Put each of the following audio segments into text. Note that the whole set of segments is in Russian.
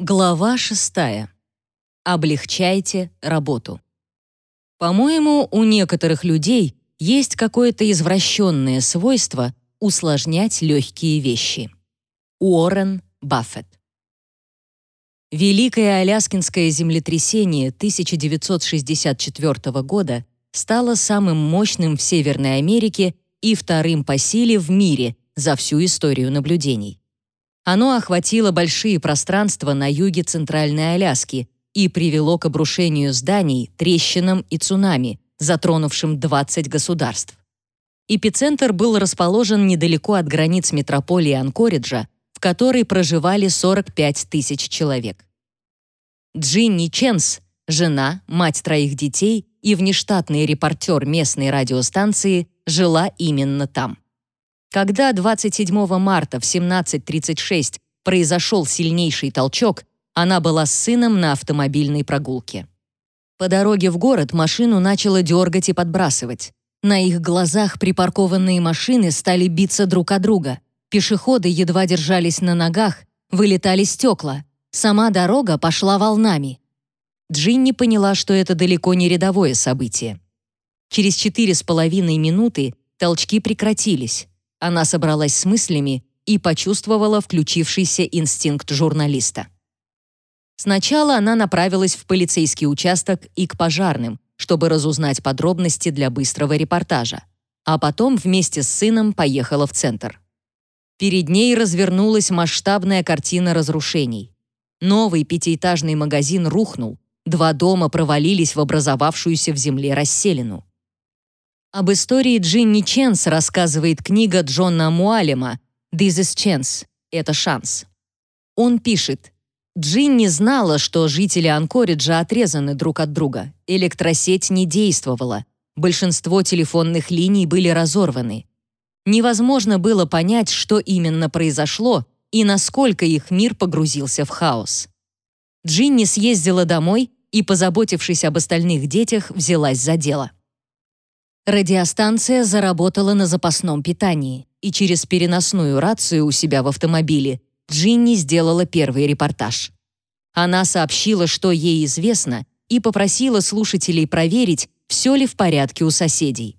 Глава шестая. Облегчайте работу. По-моему, у некоторых людей есть какое-то извращенное свойство усложнять легкие вещи. Уоррен Баффет. Великое Аляскинское землетрясение 1964 года стало самым мощным в Северной Америке и вторым по силе в мире за всю историю наблюдений. Оно охватило большие пространства на юге Центральной Аляски и привело к обрушению зданий, трещинам и цунами, затронувшим 20 государств. Эпицентр был расположен недалеко от границ метрополии Анкориджа, в которой проживали 45 тысяч человек. Джинни Ченс, жена, мать троих детей и внештатный репортер местной радиостанции, жила именно там. Когда 27 марта в 17.36 произошел сильнейший толчок, она была с сыном на автомобильной прогулке. По дороге в город машину начало дергать и подбрасывать. На их глазах припаркованные машины стали биться друг о друга. Пешеходы едва держались на ногах, вылетали стекла. Сама дорога пошла волнами. Джинни поняла, что это далеко не рядовое событие. Через четыре с половиной минуты толчки прекратились. Она собралась с мыслями и почувствовала включившийся инстинкт журналиста. Сначала она направилась в полицейский участок и к пожарным, чтобы разузнать подробности для быстрого репортажа, а потом вместе с сыном поехала в центр. Перед ней развернулась масштабная картина разрушений. Новый пятиэтажный магазин рухнул, два дома провалились в образовавшуюся в земле расселину. Об истории Джинни Ченс рассказывает книга Джона Муалема «This is chance» — «Это шанс». Он пишет, Джинни знала, что жители Анкориджа отрезаны друг от друга, электросеть не действовала, большинство телефонных линий были разорваны. Невозможно было понять, что именно произошло и насколько их мир погрузился в хаос. Джинни съездила домой и, позаботившись об остальных детях, взялась за дело. Радиостанция заработала на запасном питании, и через переносную рацию у себя в автомобиле Джинни сделала первый репортаж. Она сообщила, что ей известно, и попросила слушателей проверить, все ли в порядке у соседей.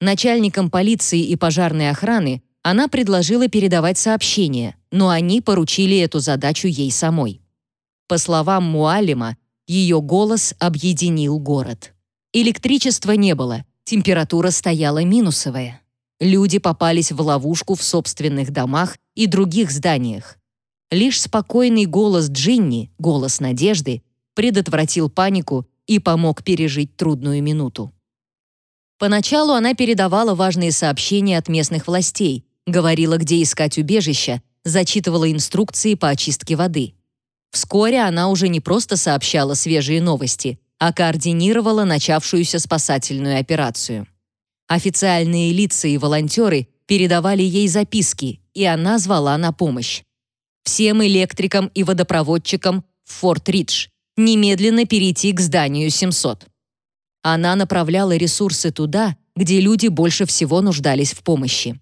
Начальникам полиции и пожарной охраны она предложила передавать сообщения, но они поручили эту задачу ей самой. По словам Муалима, ее голос объединил город. Электричества не было, Температура стояла минусовая. Люди попались в ловушку в собственных домах и других зданиях. Лишь спокойный голос Джинни, голос надежды, предотвратил панику и помог пережить трудную минуту. Поначалу она передавала важные сообщения от местных властей, говорила, где искать убежища, зачитывала инструкции по очистке воды. Вскоре она уже не просто сообщала свежие новости, а координировала начавшуюся спасательную операцию. Официальные лица и волонтеры передавали ей записки, и она звала на помощь. Всем электрикам и водопроводчикам в Форт-Ридж немедленно перейти к зданию 700. Она направляла ресурсы туда, где люди больше всего нуждались в помощи.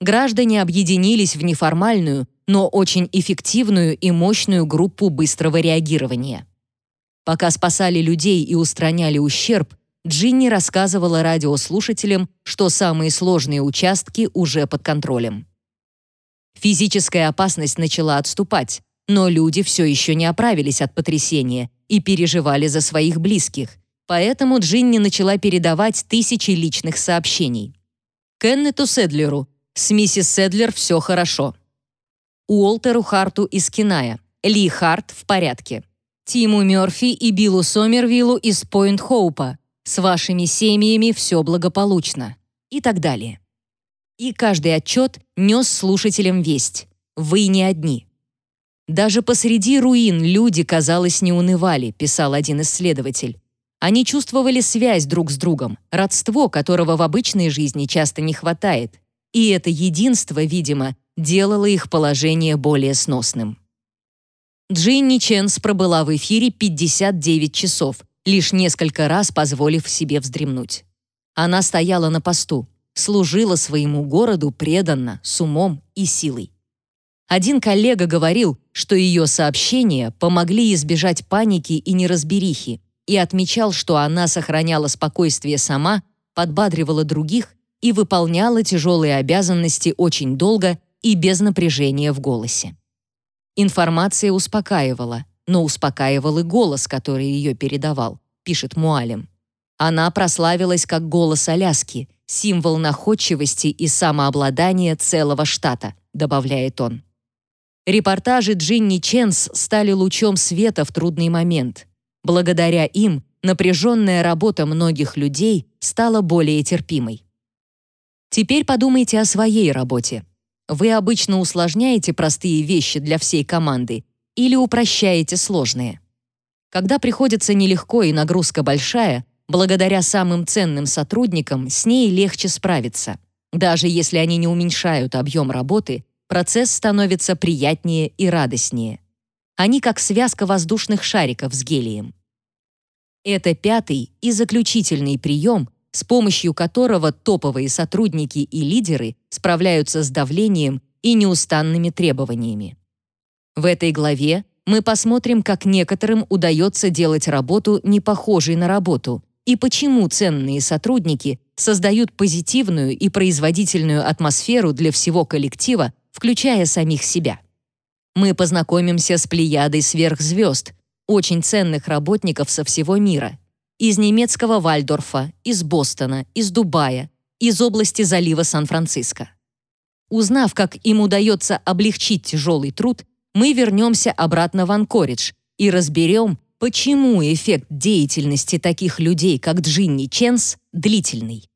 Граждане объединились в неформальную, но очень эффективную и мощную группу быстрого реагирования. Пока спасали людей и устраняли ущерб, Джинни рассказывала радиослушателям, что самые сложные участки уже под контролем. Физическая опасность начала отступать, но люди все еще не оправились от потрясения и переживали за своих близких, поэтому Джинни начала передавать тысячи личных сообщений. Кеннету Седлеру «С миссис Седлер все хорошо». Уолтеру Харту из Киная «Ли Харт в порядке». Тиму Мёрфи и Биллу Сомервиллу из Пойнт-Хоупа. С вашими семьями все благополучно. И так далее. И каждый отчет нес слушателям весть. Вы не одни. Даже посреди руин люди, казалось, не унывали, писал один исследователь. Они чувствовали связь друг с другом, родство, которого в обычной жизни часто не хватает. И это единство, видимо, делало их положение более сносным. Джинни Ченс пробыла в эфире 59 часов, лишь несколько раз позволив себе вздремнуть. Она стояла на посту, служила своему городу преданно, с умом и силой. Один коллега говорил, что ее сообщения помогли избежать паники и неразберихи, и отмечал, что она сохраняла спокойствие сама, подбадривала других и выполняла тяжелые обязанности очень долго и без напряжения в голосе. Информация успокаивала, но успокаивал и голос, который ее передавал, пишет Муалим. Она прославилась как голос Аляски, символ находчивости и самообладания целого штата, добавляет он. Репортажи Джинни Ченс стали лучом света в трудный момент. Благодаря им напряженная работа многих людей стала более терпимой. Теперь подумайте о своей работе. Вы обычно усложняете простые вещи для всей команды или упрощаете сложные. Когда приходится нелегко и нагрузка большая, благодаря самым ценным сотрудникам с ней легче справиться. Даже если они не уменьшают объем работы, процесс становится приятнее и радостнее. Они как связка воздушных шариков с гелием. Это пятый и заключительный прием, с помощью которого топовые сотрудники и лидеры справляются с давлением и неустанными требованиями. В этой главе мы посмотрим, как некоторым удается делать работу не похожей на работу и почему ценные сотрудники создают позитивную и производительную атмосферу для всего коллектива, включая самих себя. Мы познакомимся с плеядой сверхзвезд, очень ценных работников со всего мира, из немецкого Вальдорфа, из Бостона, из Дубая, из области залива Сан-Франциско. Узнав, как им удается облегчить тяжелый труд, мы вернемся обратно в Анкоридж и разберем, почему эффект деятельности таких людей, как Джинни Ченс, длительный.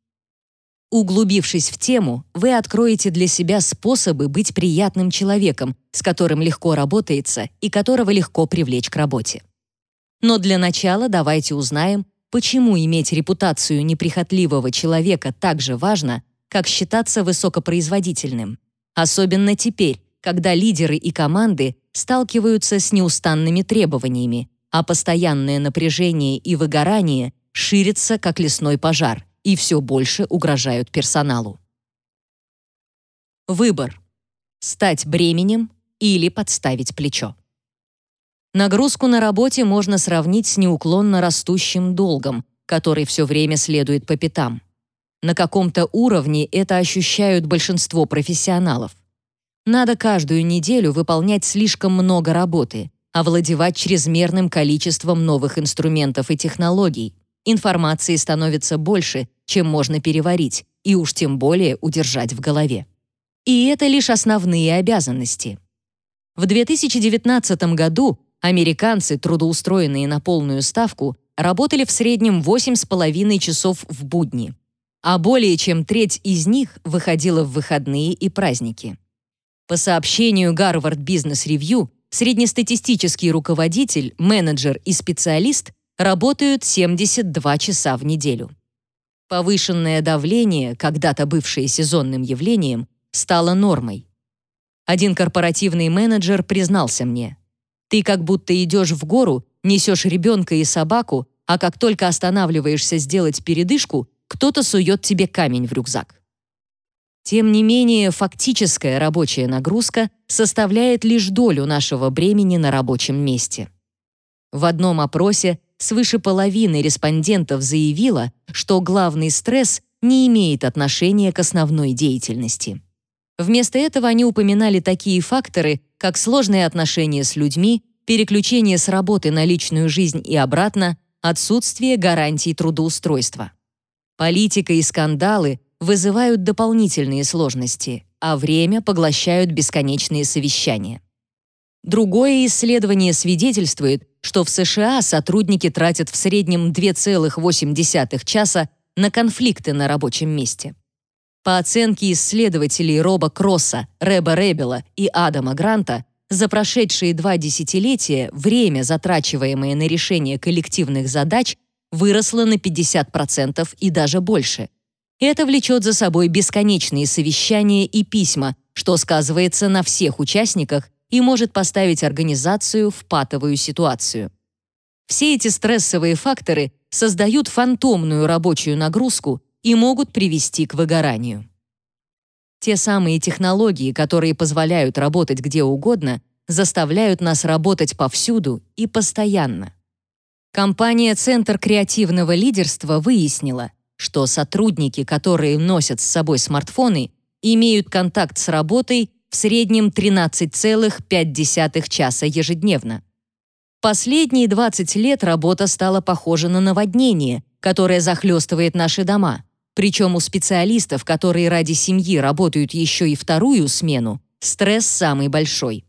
Углубившись в тему, вы откроете для себя способы быть приятным человеком, с которым легко работается и которого легко привлечь к работе. Но для начала давайте узнаем, почему иметь репутацию неприхотливого человека так же важно, как считаться высокопроизводительным. Особенно теперь, когда лидеры и команды сталкиваются с неустанными требованиями, а постоянное напряжение и выгорание ширится, как лесной пожар, и все больше угрожают персоналу. Выбор. Стать бременем или подставить плечо. Нагрузку на работе можно сравнить с неуклонно растущим долгом, который все время следует по пятам. На каком-то уровне это ощущают большинство профессионалов. Надо каждую неделю выполнять слишком много работы, овладевать чрезмерным количеством новых инструментов и технологий. Информации становится больше, чем можно переварить, и уж тем более удержать в голове. И это лишь основные обязанности. В 2019 году Американцы, трудоустроенные на полную ставку, работали в среднем 8,5 часов в будни, а более чем треть из них выходила в выходные и праздники. По сообщению Harvard Business Review, среднестатистический руководитель, менеджер и специалист работают 72 часа в неделю. Повышенное давление, когда-то бывшее сезонным явлением, стало нормой. Один корпоративный менеджер признался мне – ты как будто идешь в гору, несешь ребенка и собаку, а как только останавливаешься сделать передышку, кто-то сует тебе камень в рюкзак. Тем не менее, фактическая рабочая нагрузка составляет лишь долю нашего бремени на рабочем месте. В одном опросе свыше половины респондентов заявило, что главный стресс не имеет отношения к основной деятельности. Вместо этого они упоминали такие факторы, как сложные отношения с людьми, переключение с работы на личную жизнь и обратно, отсутствие гарантий трудоустройства. Политика и скандалы вызывают дополнительные сложности, а время поглощают бесконечные совещания. Другое исследование свидетельствует, что в США сотрудники тратят в среднем 2,8 часа на конфликты на рабочем месте. По оценке исследователей Роба Кросса, Рэба Ребела и Адама Гранта, за прошедшие два десятилетия время, затрачиваемое на решение коллективных задач, выросло на 50% и даже больше. Это влечет за собой бесконечные совещания и письма, что сказывается на всех участниках и может поставить организацию в патовую ситуацию. Все эти стрессовые факторы создают фантомную рабочую нагрузку, и могут привести к выгоранию. Те самые технологии, которые позволяют работать где угодно, заставляют нас работать повсюду и постоянно. Компания «Центр креативного лидерства» выяснила, что сотрудники, которые носят с собой смартфоны, имеют контакт с работой в среднем 13,5 часа ежедневно. Последние 20 лет работа стала похожа на наводнение, которое захлестывает наши дома. Причем у специалистов, которые ради семьи работают еще и вторую смену, стресс самый большой.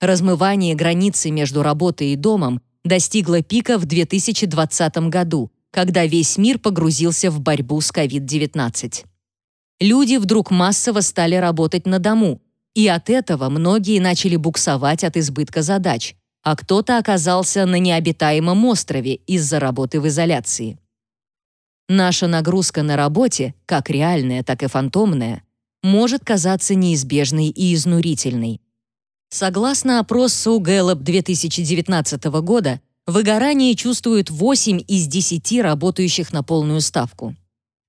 Размывание границы между работой и домом достигло пика в 2020 году, когда весь мир погрузился в борьбу с COVID-19. Люди вдруг массово стали работать на дому, и от этого многие начали буксовать от избытка задач, а кто-то оказался на необитаемом острове из-за работы в изоляции. Наша нагрузка на работе, как реальная, так и фантомная, может казаться неизбежной и изнурительной. Согласно опросу Gallup 2019 года, выгорание чувствуют 8 из 10 работающих на полную ставку.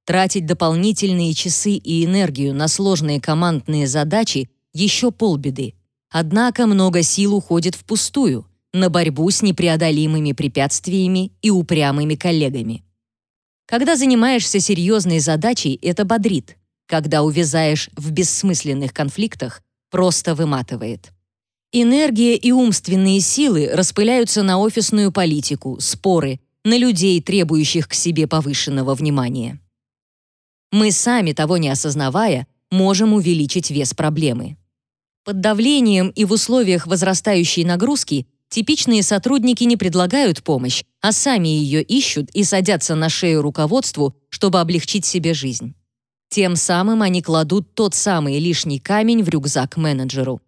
Тратить дополнительные часы и энергию на сложные командные задачи еще полбеды. Однако много сил уходит впустую, на борьбу с непреодолимыми препятствиями и упрямыми коллегами. Когда занимаешься серьезной задачей, это бодрит. Когда увязаешь в бессмысленных конфликтах, просто выматывает. Энергия и умственные силы распыляются на офисную политику, споры, на людей, требующих к себе повышенного внимания. Мы сами, того не осознавая, можем увеличить вес проблемы. Под давлением и в условиях возрастающей нагрузки типичные сотрудники не предлагают помощь, а сами ее ищут и садятся на шею руководству, чтобы облегчить себе жизнь. Тем самым они кладут тот самый лишний камень в рюкзак менеджеру.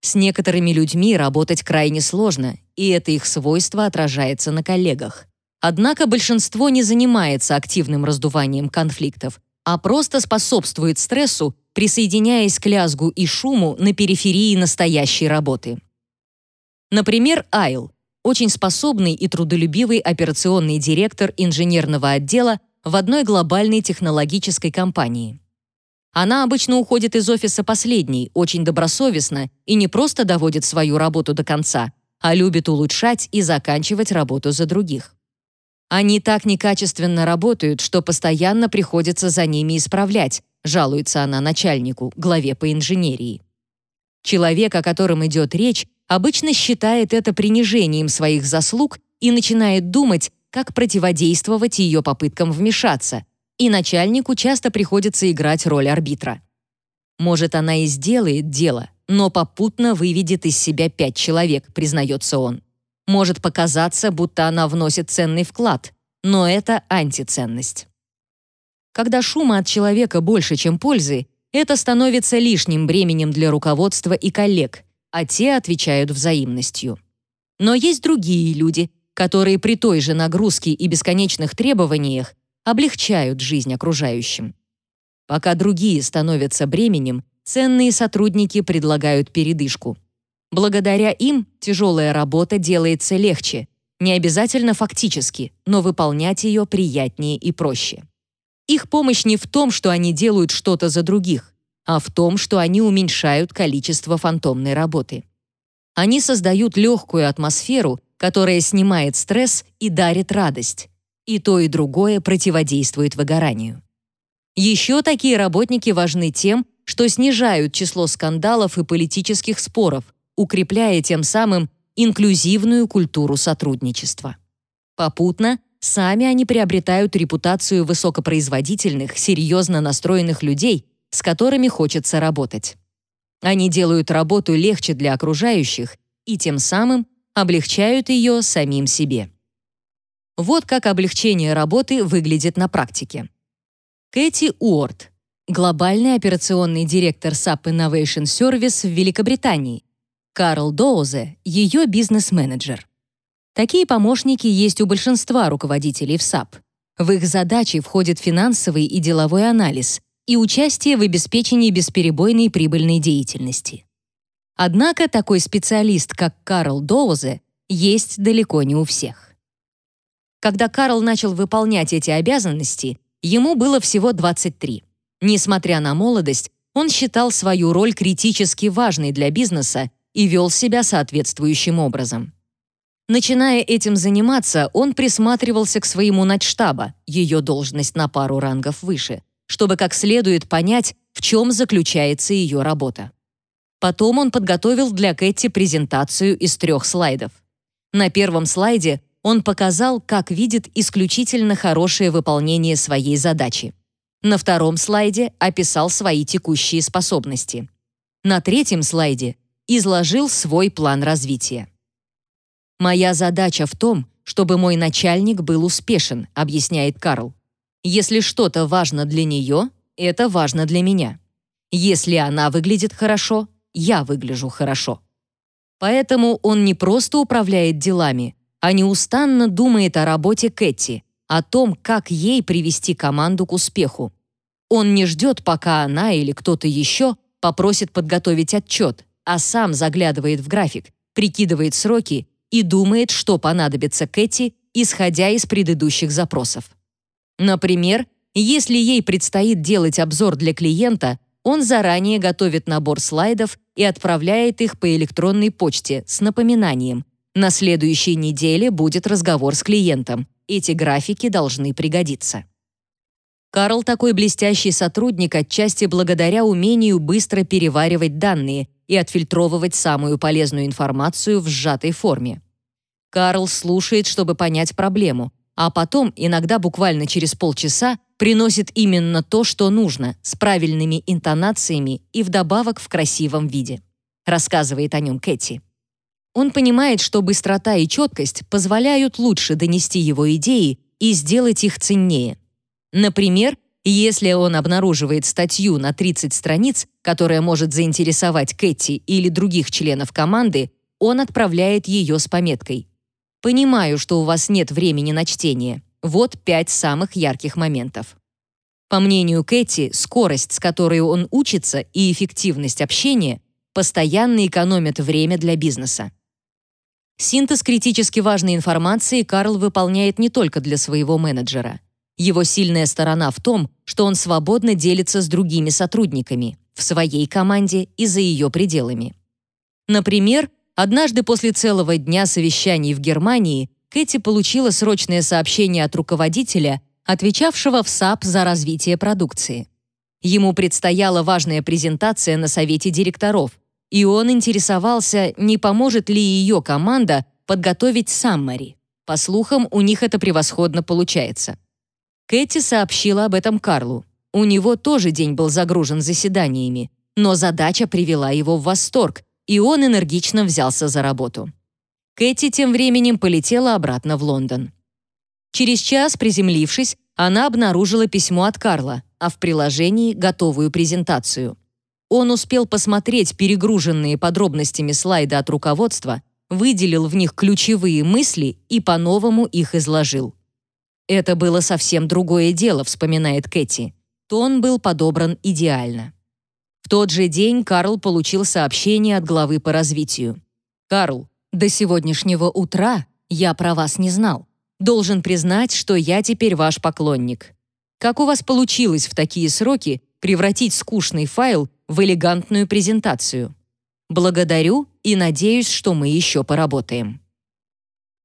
С некоторыми людьми работать крайне сложно, и это их свойство отражается на коллегах. Однако большинство не занимается активным раздуванием конфликтов, а просто способствует стрессу присоединяясь к лязгу и шуму на периферии настоящей работы. Например, Айл — очень способный и трудолюбивый операционный директор инженерного отдела в одной глобальной технологической компании. Она обычно уходит из офиса последней, очень добросовестно и не просто доводит свою работу до конца, а любит улучшать и заканчивать работу за других. Они так некачественно работают, что постоянно приходится за ними исправлять, жалуется она начальнику, главе по инженерии. Человек, о котором идет речь, обычно считает это принижением своих заслуг и начинает думать, как противодействовать ее попыткам вмешаться, и начальнику часто приходится играть роль арбитра. Может, она и сделает дело, но попутно выведет из себя пять человек, признается он. Может показаться, будто она вносит ценный вклад, но это антиценность. Когда шума от человека больше, чем пользы, это становится лишним бременем для руководства и коллег, а те отвечают взаимностью. Но есть другие люди, которые при той же нагрузке и бесконечных требованиях облегчают жизнь окружающим. Пока другие становятся бременем, ценные сотрудники предлагают передышку. Благодаря им тяжелая работа делается легче, не обязательно фактически, но выполнять ее приятнее и проще. Их помощь не в том, что они делают что-то за других, а в том, что они уменьшают количество фантомной работы. Они создают легкую атмосферу, которая снимает стресс и дарит радость. И то, и другое противодействует выгоранию. Еще такие работники важны тем, что снижают число скандалов и политических споров, укрепляя тем самым инклюзивную культуру сотрудничества. Попутно Сами они приобретают репутацию высокопроизводительных, серьезно настроенных людей, с которыми хочется работать. Они делают работу легче для окружающих и тем самым облегчают ее самим себе. Вот как облегчение работы выглядит на практике. Кэти Уорд, глобальный операционный директор SAP Innovation Service в Великобритании. Карл Доузе, ее бизнес-менеджер. Такие помощники есть у большинства руководителей в SAP. В их задачи входит финансовый и деловой анализ и участие в обеспечении бесперебойной прибыльной деятельности. Однако такой специалист, как Карл Доузе, есть далеко не у всех. Когда Карл начал выполнять эти обязанности, ему было всего 23. Несмотря на молодость, он считал свою роль критически важной для бизнеса и вел себя соответствующим образом. Начиная этим заниматься, он присматривался к своему начштаба, ее должность на пару рангов выше, чтобы как следует понять, в чем заключается ее работа. Потом он подготовил для Кэти презентацию из трех слайдов. На первом слайде он показал, как видит исключительно хорошее выполнение своей задачи. На втором слайде описал свои текущие способности. На третьем слайде изложил свой план развития. «Моя задача в том, чтобы мой начальник был успешен», объясняет Карл. «Если что-то важно для нее, это важно для меня. Если она выглядит хорошо, я выгляжу хорошо». Поэтому он не просто управляет делами, а неустанно думает о работе Кэти, о том, как ей привести команду к успеху. Он не ждет, пока она или кто-то еще попросит подготовить отчет, а сам заглядывает в график, прикидывает сроки и думает, что понадобится Кэти, исходя из предыдущих запросов. Например, если ей предстоит делать обзор для клиента, он заранее готовит набор слайдов и отправляет их по электронной почте с напоминанием. На следующей неделе будет разговор с клиентом. Эти графики должны пригодиться. Карл такой блестящий сотрудник отчасти благодаря умению быстро переваривать данные и отфильтровывать самую полезную информацию в сжатой форме. Карл слушает, чтобы понять проблему, а потом, иногда буквально через полчаса, приносит именно то, что нужно, с правильными интонациями и вдобавок в красивом виде. Рассказывает о нем Кэти. Он понимает, что быстрота и четкость позволяют лучше донести его идеи и сделать их ценнее. Например, если он обнаруживает статью на 30 страниц, которая может заинтересовать Кэти или других членов команды, он отправляет ее с пометкой «Понимаю, что у вас нет времени на чтение. Вот пять самых ярких моментов». По мнению Кэти, скорость, с которой он учится, и эффективность общения постоянно экономят время для бизнеса. Синтез критически важной информации Карл выполняет не только для своего менеджера – его сильная сторона в том, что он свободно делится с другими сотрудниками, в своей команде и за ее пределами. Например, однажды после целого дня совещаний в Германии Кэти получила срочное сообщение от руководителя, отвечавшего в SAP за развитие продукции. Ему предстояла важная презентация на совете директоров, и он интересовался, не поможет ли ее команда подготовить саммари. По слухам, у них это превосходно получается. Кэти сообщила об этом Карлу. У него тоже день был загружен заседаниями, но задача привела его в восторг, и он энергично взялся за работу. Кэти тем временем полетела обратно в Лондон. Через час, приземлившись, она обнаружила письмо от Карла, а в приложении готовую презентацию. Он успел посмотреть перегруженные подробностями слайды от руководства, выделил в них ключевые мысли и по-новому их изложил. Это было совсем другое дело, вспоминает Кэти. Тон был подобран идеально. В тот же день Карл получил сообщение от главы по развитию. «Карл, до сегодняшнего утра я про вас не знал. Должен признать, что я теперь ваш поклонник. Как у вас получилось в такие сроки превратить скучный файл в элегантную презентацию? Благодарю и надеюсь, что мы еще поработаем».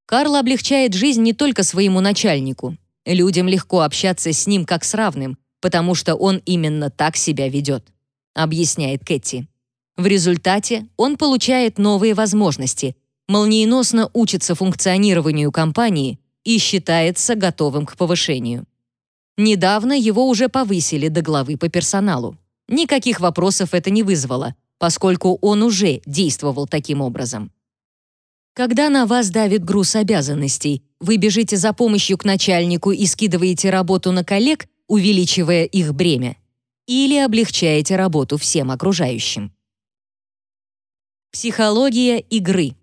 Карл облегчает жизнь не только своему начальнику. Людям легко общаться с ним как с равным, потому что он именно так себя ведет, объясняет Кэти. В результате он получает новые возможности, молниеносно учится функционированию компании и считается готовым к повышению. Недавно его уже повысили до главы по персоналу. Никаких вопросов это не вызвало, поскольку он уже действовал таким образом. Когда на вас давит груз обязанностей, вы бежите за помощью к начальнику и скидываете работу на коллег, увеличивая их бремя, или облегчаете работу всем окружающим. Психология игры.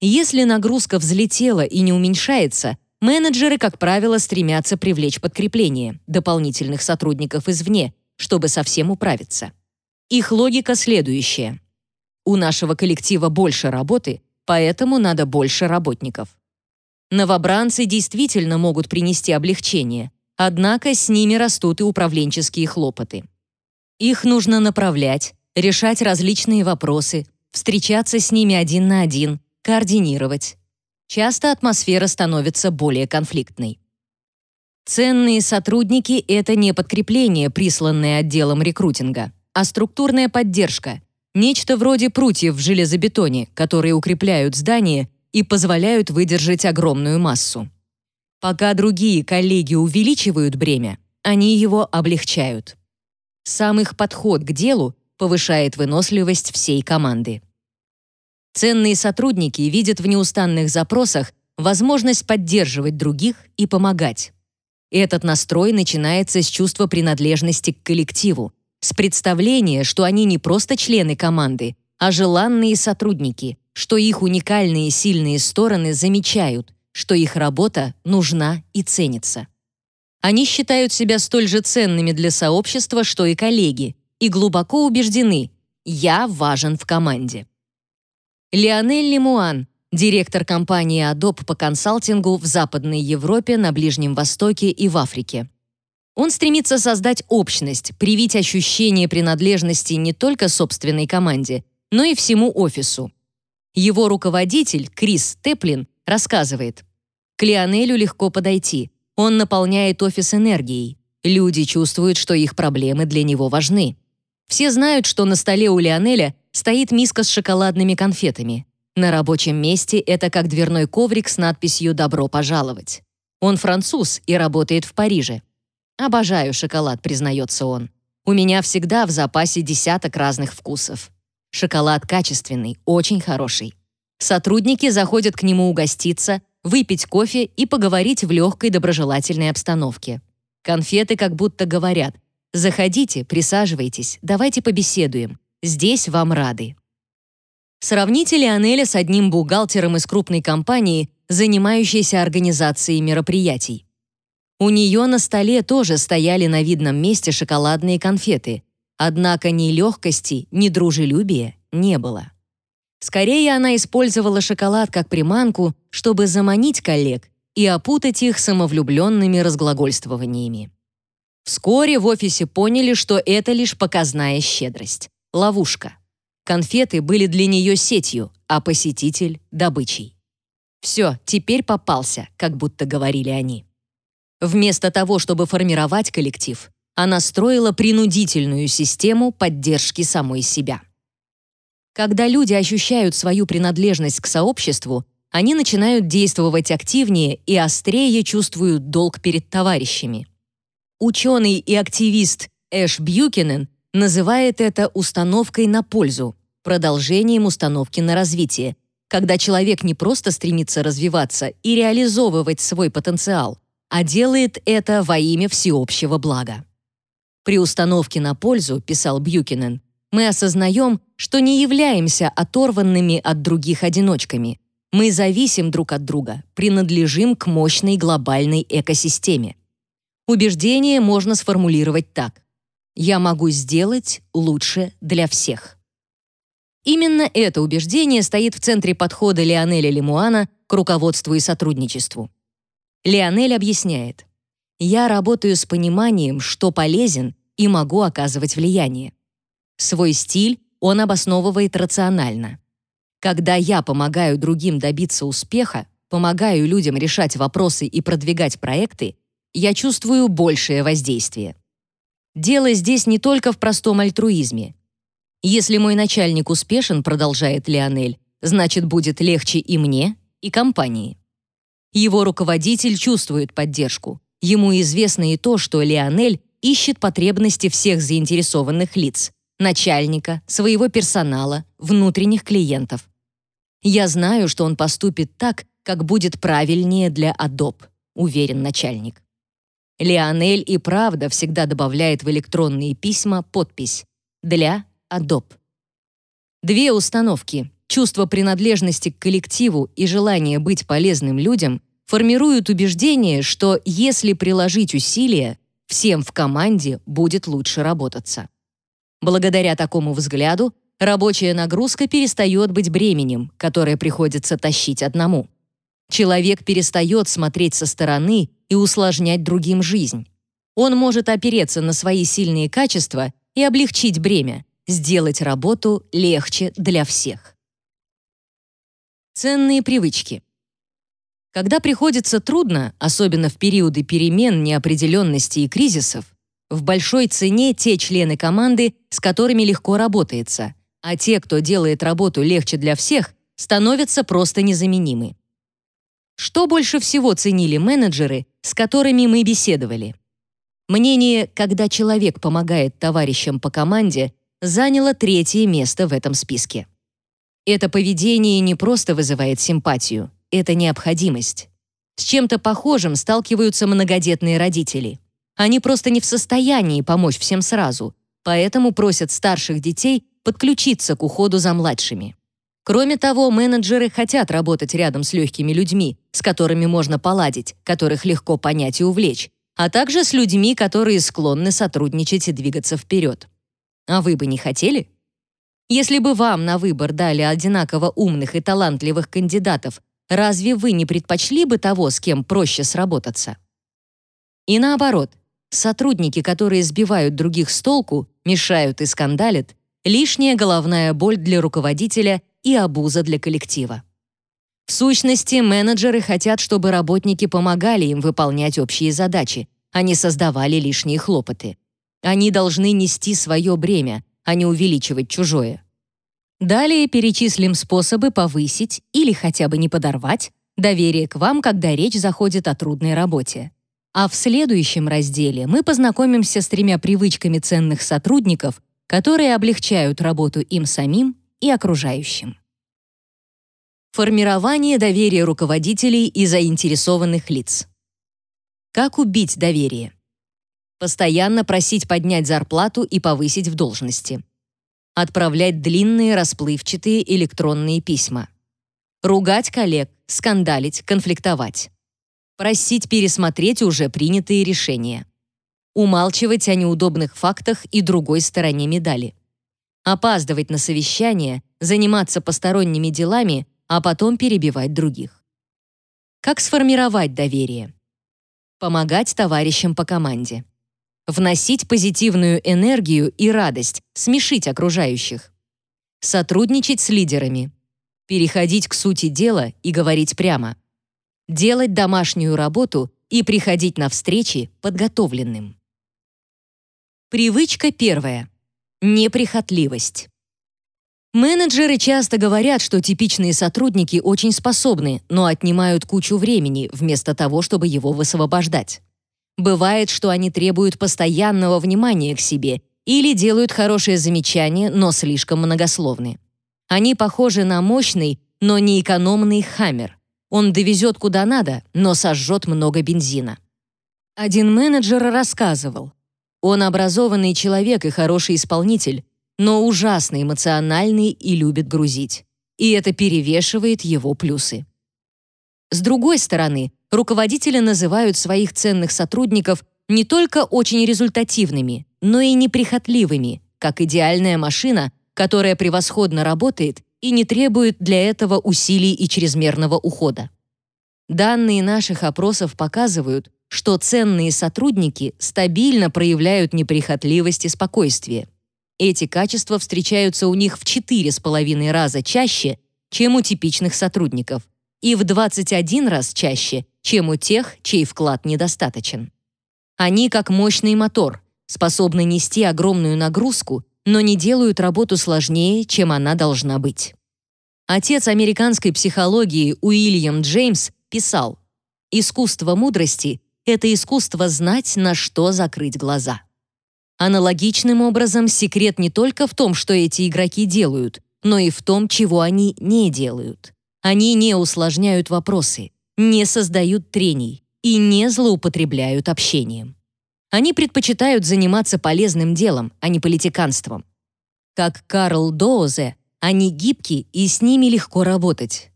Если нагрузка взлетела и не уменьшается, менеджеры, как правило, стремятся привлечь подкрепление, дополнительных сотрудников извне, чтобы совсем управиться. Их логика следующая. У нашего коллектива больше работы, поэтому надо больше работников. Новобранцы действительно могут принести облегчение, однако с ними растут и управленческие хлопоты. Их нужно направлять, решать различные вопросы, встречаться с ними один на один, координировать. Часто атмосфера становится более конфликтной. Ценные сотрудники — это не подкрепление, присланное отделом рекрутинга, а структурная поддержка, нечто вроде прутьев в железобетоне, которые укрепляют здание и позволяют выдержать огромную массу. Пока другие коллеги увеличивают бремя, они его облегчают. Сам их подход к делу повышает выносливость всей команды. Ценные сотрудники видят в неустанных запросах возможность поддерживать других и помогать. Этот настрой начинается с чувства принадлежности к коллективу, с представления, что они не просто члены команды, а желанные сотрудники, что их уникальные сильные стороны замечают, что их работа нужна и ценится. Они считают себя столь же ценными для сообщества, что и коллеги, и глубоко убеждены «я важен в команде». Леонель Лемуан, директор компании Adobe по консалтингу в Западной Европе, на Ближнем Востоке и в Африке. Он стремится создать общность, привить ощущение принадлежности не только собственной команде, но и всему офису. Его руководитель, Крис Теплин, рассказывает, «К Лионелю легко подойти. Он наполняет офис энергией. Люди чувствуют, что их проблемы для него важны. Все знают, что на столе у Лионеля стоит миска с шоколадными конфетами. На рабочем месте это как дверной коврик с надписью «Добро пожаловать». Он француз и работает в Париже. «Обожаю шоколад», — признается он. «У меня всегда в запасе десяток разных вкусов. Шоколад качественный, очень хороший. Сотрудники заходят к нему угоститься, выпить кофе и поговорить в легкой доброжелательной обстановке. Конфеты как будто говорят «Заходите, присаживайтесь, давайте побеседуем. Здесь вам рады». Сравните Лионеля с одним бухгалтером из крупной компании, занимающейся организацией мероприятий. У нее на столе тоже стояли на видном месте шоколадные конфеты, однако ни легкости, ни дружелюбия не было. Скорее, она использовала шоколад как приманку, чтобы заманить коллег и опутать их самовлюбленными разглагольствованиями. Вскоре в офисе поняли, что это лишь показная щедрость, ловушка. Конфеты были для нее сетью, а посетитель — добычей. «Все, теперь попался», как будто говорили они. Вместо того, чтобы формировать коллектив, она строила принудительную систему поддержки самой себя. Когда люди ощущают свою принадлежность к сообществу, они начинают действовать активнее и острее чувствуют долг перед товарищами. Ученый и активист Эш Бьюкинен называет это установкой на пользу, продолжением установки на развитие, когда человек не просто стремится развиваться и реализовывать свой потенциал, а делает это во имя всеобщего блага. При установке на пользу, писал Бьюкинен, мы осознаем, что не являемся оторванными от других одиночками. Мы зависим друг от друга, принадлежим к мощной глобальной экосистеме. Убеждение можно сформулировать так. «Я могу сделать лучше для всех». Именно это убеждение стоит в центре подхода Леонеля Лемуана к руководству и сотрудничеству. Леонель объясняет, «Я работаю с пониманием, что полезен и могу оказывать влияние. Свой стиль он обосновывает рационально. Когда я помогаю другим добиться успеха, помогаю людям решать вопросы и продвигать проекты, я чувствую большее воздействие. Дело здесь не только в простом альтруизме. Если мой начальник успешен, продолжает Леонель, значит, будет легче и мне, и компании. Его руководитель чувствует поддержку. Ему известно и то, что Леонель ищет потребности всех заинтересованных лиц — начальника, своего персонала, внутренних клиентов. «Я знаю, что он поступит так, как будет правильнее для Adobe», — уверен начальник. Леонель и правда всегда добавляет в электронные письма подпись «Для Adobe». Две установки чувство принадлежности к коллективу и желание быть полезным людям формируют убеждение, что если приложить усилия, всем в команде будет лучше работаться. Благодаря такому взгляду рабочая нагрузка перестает быть бременем, которое приходится тащить одному. Человек перестает смотреть со стороны и усложнять другим жизнь. Он может опереться на свои сильные качества и облегчить бремя, сделать работу легче для всех. Ценные привычки. Когда приходится трудно, особенно в периоды перемен, неопределенности и кризисов, в большой цене те члены команды, с которыми легко работается, а те, кто делает работу легче для всех, становятся просто незаменимы. Что больше всего ценили менеджеры, с которыми мы беседовали? Мнение «когда человек помогает товарищам по команде» заняло третье место в этом списке. Это поведение не просто вызывает симпатию, это необходимость. С чем-то похожим сталкиваются многодетные родители. Они просто не в состоянии помочь всем сразу, поэтому просят старших детей подключиться к уходу за младшими. Кроме того, менеджеры хотят работать рядом с легкими людьми, с которыми можно поладить, которых легко понять и увлечь, а также с людьми, которые склонны сотрудничать и двигаться вперед. А вы бы не хотели? Если бы вам на выбор дали одинаково умных и талантливых кандидатов, разве вы не предпочли бы того, с кем проще сработаться? И наоборот, сотрудники, которые сбивают других с толку, мешают и скандалят, лишняя головная боль для руководителя и обуза для коллектива. В сущности, менеджеры хотят, чтобы работники помогали им выполнять общие задачи, а не создавали лишние хлопоты. Они должны нести свое бремя, а не увеличивать чужое. Далее перечислим способы повысить или хотя бы не подорвать доверие к вам, когда речь заходит о трудной работе. А в следующем разделе мы познакомимся с тремя привычками ценных сотрудников, которые облегчают работу им самим и окружающим. Формирование доверия руководителей и заинтересованных лиц. Как убить доверие? Постоянно просить поднять зарплату и повысить в должности. Отправлять длинные расплывчатые электронные письма. Ругать коллег, скандалить, конфликтовать. Просить пересмотреть уже принятые решения. Умалчивать о неудобных фактах и другой стороне медали. Опаздывать на совещание, заниматься посторонними делами а потом перебивать других. Как сформировать доверие? Помогать товарищам по команде. Вносить позитивную энергию и радость, смешить окружающих. Сотрудничать с лидерами. Переходить к сути дела и говорить прямо. Делать домашнюю работу и приходить на встречи подготовленным. Привычка первая. Неприхотливость. Менеджеры часто говорят, что типичные сотрудники очень способны, но отнимают кучу времени, вместо того, чтобы его высвобождать. Бывает, что они требуют постоянного внимания к себе или делают хорошее замечание, но слишком многословны. Они похожи на мощный, но не экономный хаммер. Он довезет куда надо, но сожжет много бензина. Один менеджер рассказывал. Он образованный человек и хороший исполнитель, но ужасно эмоциональный и любит грузить. И это перевешивает его плюсы. С другой стороны, руководители называют своих ценных сотрудников не только очень результативными, но и неприхотливыми, как идеальная машина, которая превосходно работает и не требует для этого усилий и чрезмерного ухода. Данные наших опросов показывают, что ценные сотрудники стабильно проявляют неприхотливость и спокойствие. Эти качества встречаются у них в 4,5 раза чаще, чем у типичных сотрудников, и в 21 раз чаще, чем у тех, чей вклад недостаточен. Они как мощный мотор, способны нести огромную нагрузку, но не делают работу сложнее, чем она должна быть. Отец американской психологии Уильям Джеймс писал, «Искусство мудрости — это искусство знать, на что закрыть глаза». Аналогичным образом секрет не только в том, что эти игроки делают, но и в том, чего они не делают. Они не усложняют вопросы, не создают трений и не злоупотребляют общением. Они предпочитают заниматься полезным делом, а не политиканством. Как Карл Доузе, они гибки и с ними легко работать.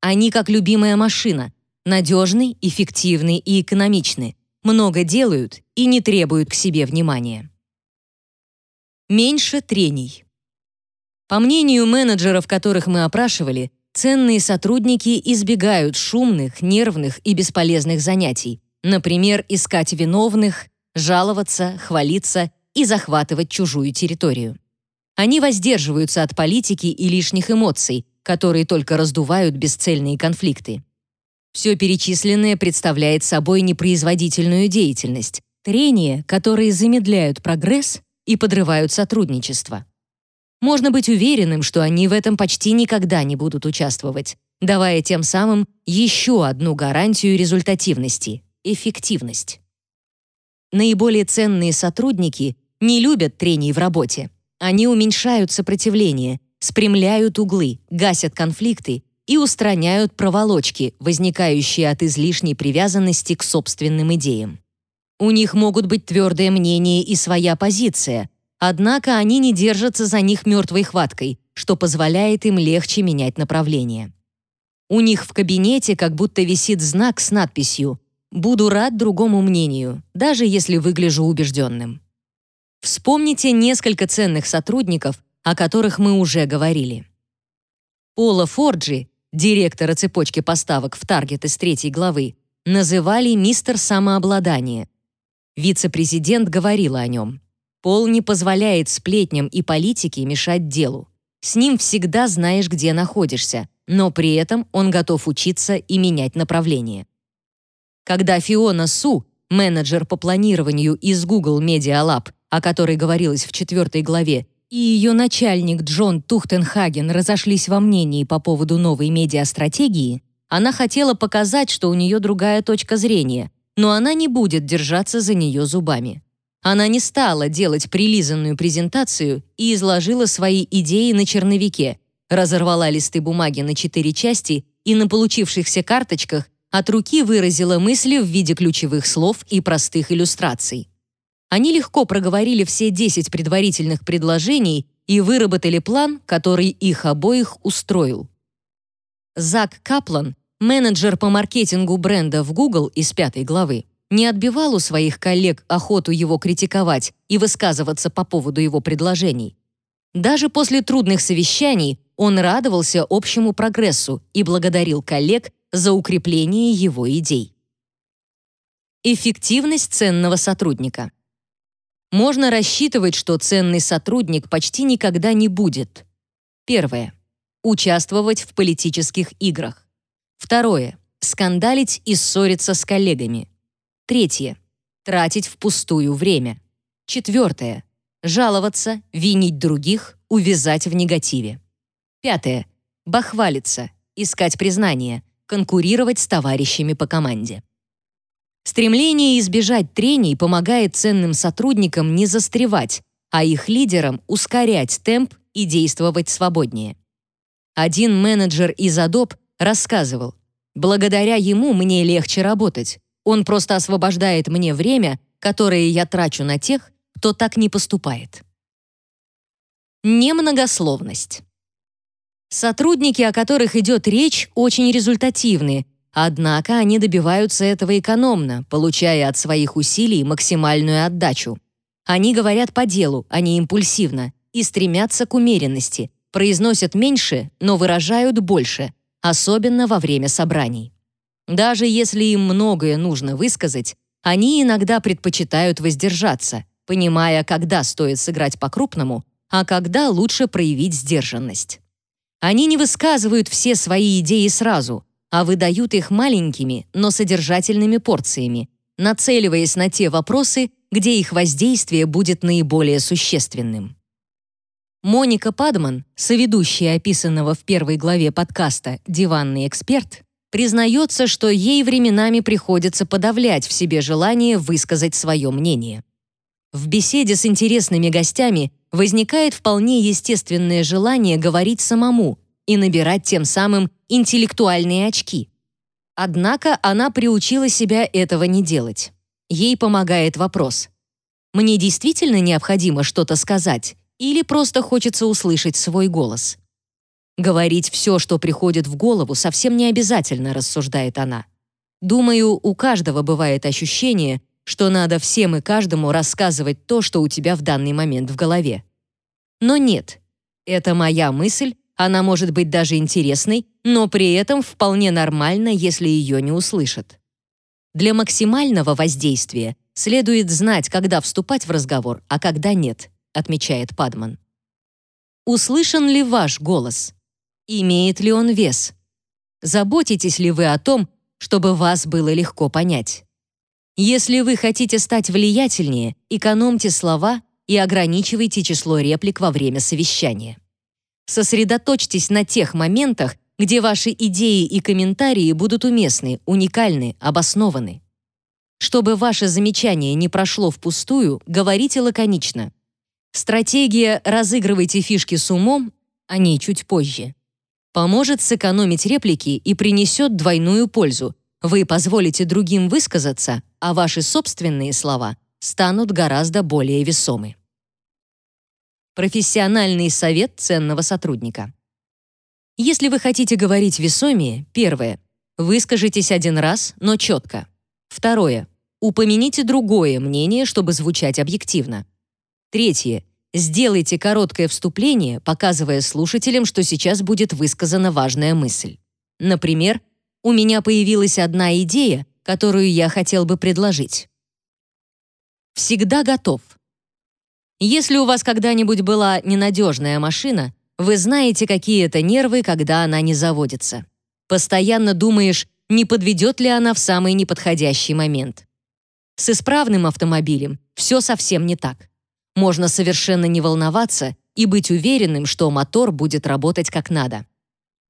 Они как любимая машина, надежны, эффективны и экономичны, много делают и не требуют к себе внимания. Меньше трений. По мнению менеджеров, которых мы опрашивали, ценные сотрудники избегают шумных, нервных и бесполезных занятий. Например, искать виновных, жаловаться, хвалиться и захватывать чужую территорию. Они воздерживаются от политики и лишних эмоций, которые только раздувают бесцельные конфликты. Все перечисленное представляет собой непроизводительную деятельность, трения, которые замедляют прогресс и подрывают сотрудничество. Можно быть уверенным, что они в этом почти никогда не будут участвовать, давая тем самым еще одну гарантию результативности — эффективность. Наиболее ценные сотрудники не любят трений в работе. Они уменьшают сопротивление, спрямляют углы, гасят конфликты и устраняют проволочки, возникающие от излишней привязанности к собственным идеям. У них могут быть твердое мнение и своя позиция, однако они не держатся за них мертвой хваткой, что позволяет им легче менять направление. У них в кабинете как будто висит знак с надписью «Буду рад другому мнению, даже если выгляжу убежденным». Вспомните несколько ценных сотрудников, о которых мы уже говорили. Пола Форджи, директора цепочки поставок в Таргет из третьей главы, называли мистер самообладание. Вице-президент говорила о нем. Пол не позволяет сплетням и политике мешать делу. С ним всегда знаешь, где находишься, но при этом он готов учиться и менять направление. Когда Фиона Су, менеджер по планированию из Google Media Lab, о которой говорилось в четвертой главе, и ее начальник Джон Тухтенхаген разошлись во мнении по поводу новой медиастратегии, она хотела показать, что у нее другая точка зрения, но она не будет держаться за нее зубами. Она не стала делать прилизанную презентацию и изложила свои идеи на черновике, разорвала листы бумаги на четыре части и на получившихся карточках от руки выразила мысли в виде ключевых слов и простых иллюстраций. Они легко проговорили все 10 предварительных предложений и выработали план, который их обоих устроил. Зак Каплан, менеджер по маркетингу бренда в Google из пятой главы, не отбивал у своих коллег охоту его критиковать и высказываться по поводу его предложений. Даже после трудных совещаний он радовался общему прогрессу и благодарил коллег за укрепление его идей. Эффективность ценного сотрудника можно рассчитывать, что ценный сотрудник почти никогда не будет. Первое. Участвовать в политических играх. Второе. Скандалить и ссориться с коллегами. Третье. Тратить впустую время. Четвертое. Жаловаться, винить других, увязать в негативе. Пятое. Бахвалиться, искать признание, конкурировать с товарищами по команде. Стремление избежать трений помогает ценным сотрудникам не застревать, а их лидерам ускорять темп и действовать свободнее. Один менеджер из Adobe рассказывал, «Благодаря ему мне легче работать. Он просто освобождает мне время, которое я трачу на тех, кто так не поступает». Немногословность. Сотрудники, о которых идет речь, очень результативны, Однако они добиваются этого экономно, получая от своих усилий максимальную отдачу. Они говорят по делу, а не импульсивно, и стремятся к умеренности, произносят меньше, но выражают больше, особенно во время собраний. Даже если им многое нужно высказать, они иногда предпочитают воздержаться, понимая, когда стоит сыграть по-крупному, а когда лучше проявить сдержанность. Они не высказывают все свои идеи сразу, а выдают их маленькими, но содержательными порциями, нацеливаясь на те вопросы, где их воздействие будет наиболее существенным. Моника Падман, соведущая описанного в первой главе подкаста «Диванный эксперт», признается, что ей временами приходится подавлять в себе желание высказать свое мнение. В беседе с интересными гостями возникает вполне естественное желание говорить самому, и набирать тем самым интеллектуальные очки. Однако она приучила себя этого не делать. Ей помогает вопрос. «Мне действительно необходимо что-то сказать или просто хочется услышать свой голос?» Говорить все, что приходит в голову, совсем не обязательно, рассуждает она. Думаю, у каждого бывает ощущение, что надо всем и каждому рассказывать то, что у тебя в данный момент в голове. Но нет, это моя мысль, она может быть даже интересной, но при этом вполне нормально, если ее не услышат. Для максимального воздействия следует знать, когда вступать в разговор, а когда нет, отмечает Падман. Услышан ли ваш голос? Имеет ли он вес? Заботитесь ли вы о том, чтобы вас было легко понять? Если вы хотите стать влиятельнее, экономьте слова и ограничивайте число реплик во время совещания. Сосредоточьтесь на тех моментах, где ваши идеи и комментарии будут уместны, уникальны, обоснованы. Чтобы ваше замечание не прошло впустую, говорите лаконично. Стратегия «разыгрывайте фишки с умом» о ней чуть позже. Поможет сэкономить реплики и принесет двойную пользу. Вы позволите другим высказаться, а ваши собственные слова станут гораздо более весомы. Профессиональный совет ценного сотрудника. Если вы хотите говорить весомее, первое — выскажитесь один раз, но четко. Второе — упомяните другое мнение, чтобы звучать объективно. Третье — сделайте короткое вступление, показывая слушателям, что сейчас будет высказана важная мысль. Например, «У меня появилась одна идея, которую я хотел бы предложить». Всегда готов. Если у вас когда-нибудь была ненадежная машина, вы знаете, какие это нервы, когда она не заводится. Постоянно думаешь, не подведет ли она в самый неподходящий момент. С исправным автомобилем все совсем не так. Можно совершенно не волноваться и быть уверенным, что мотор будет работать как надо.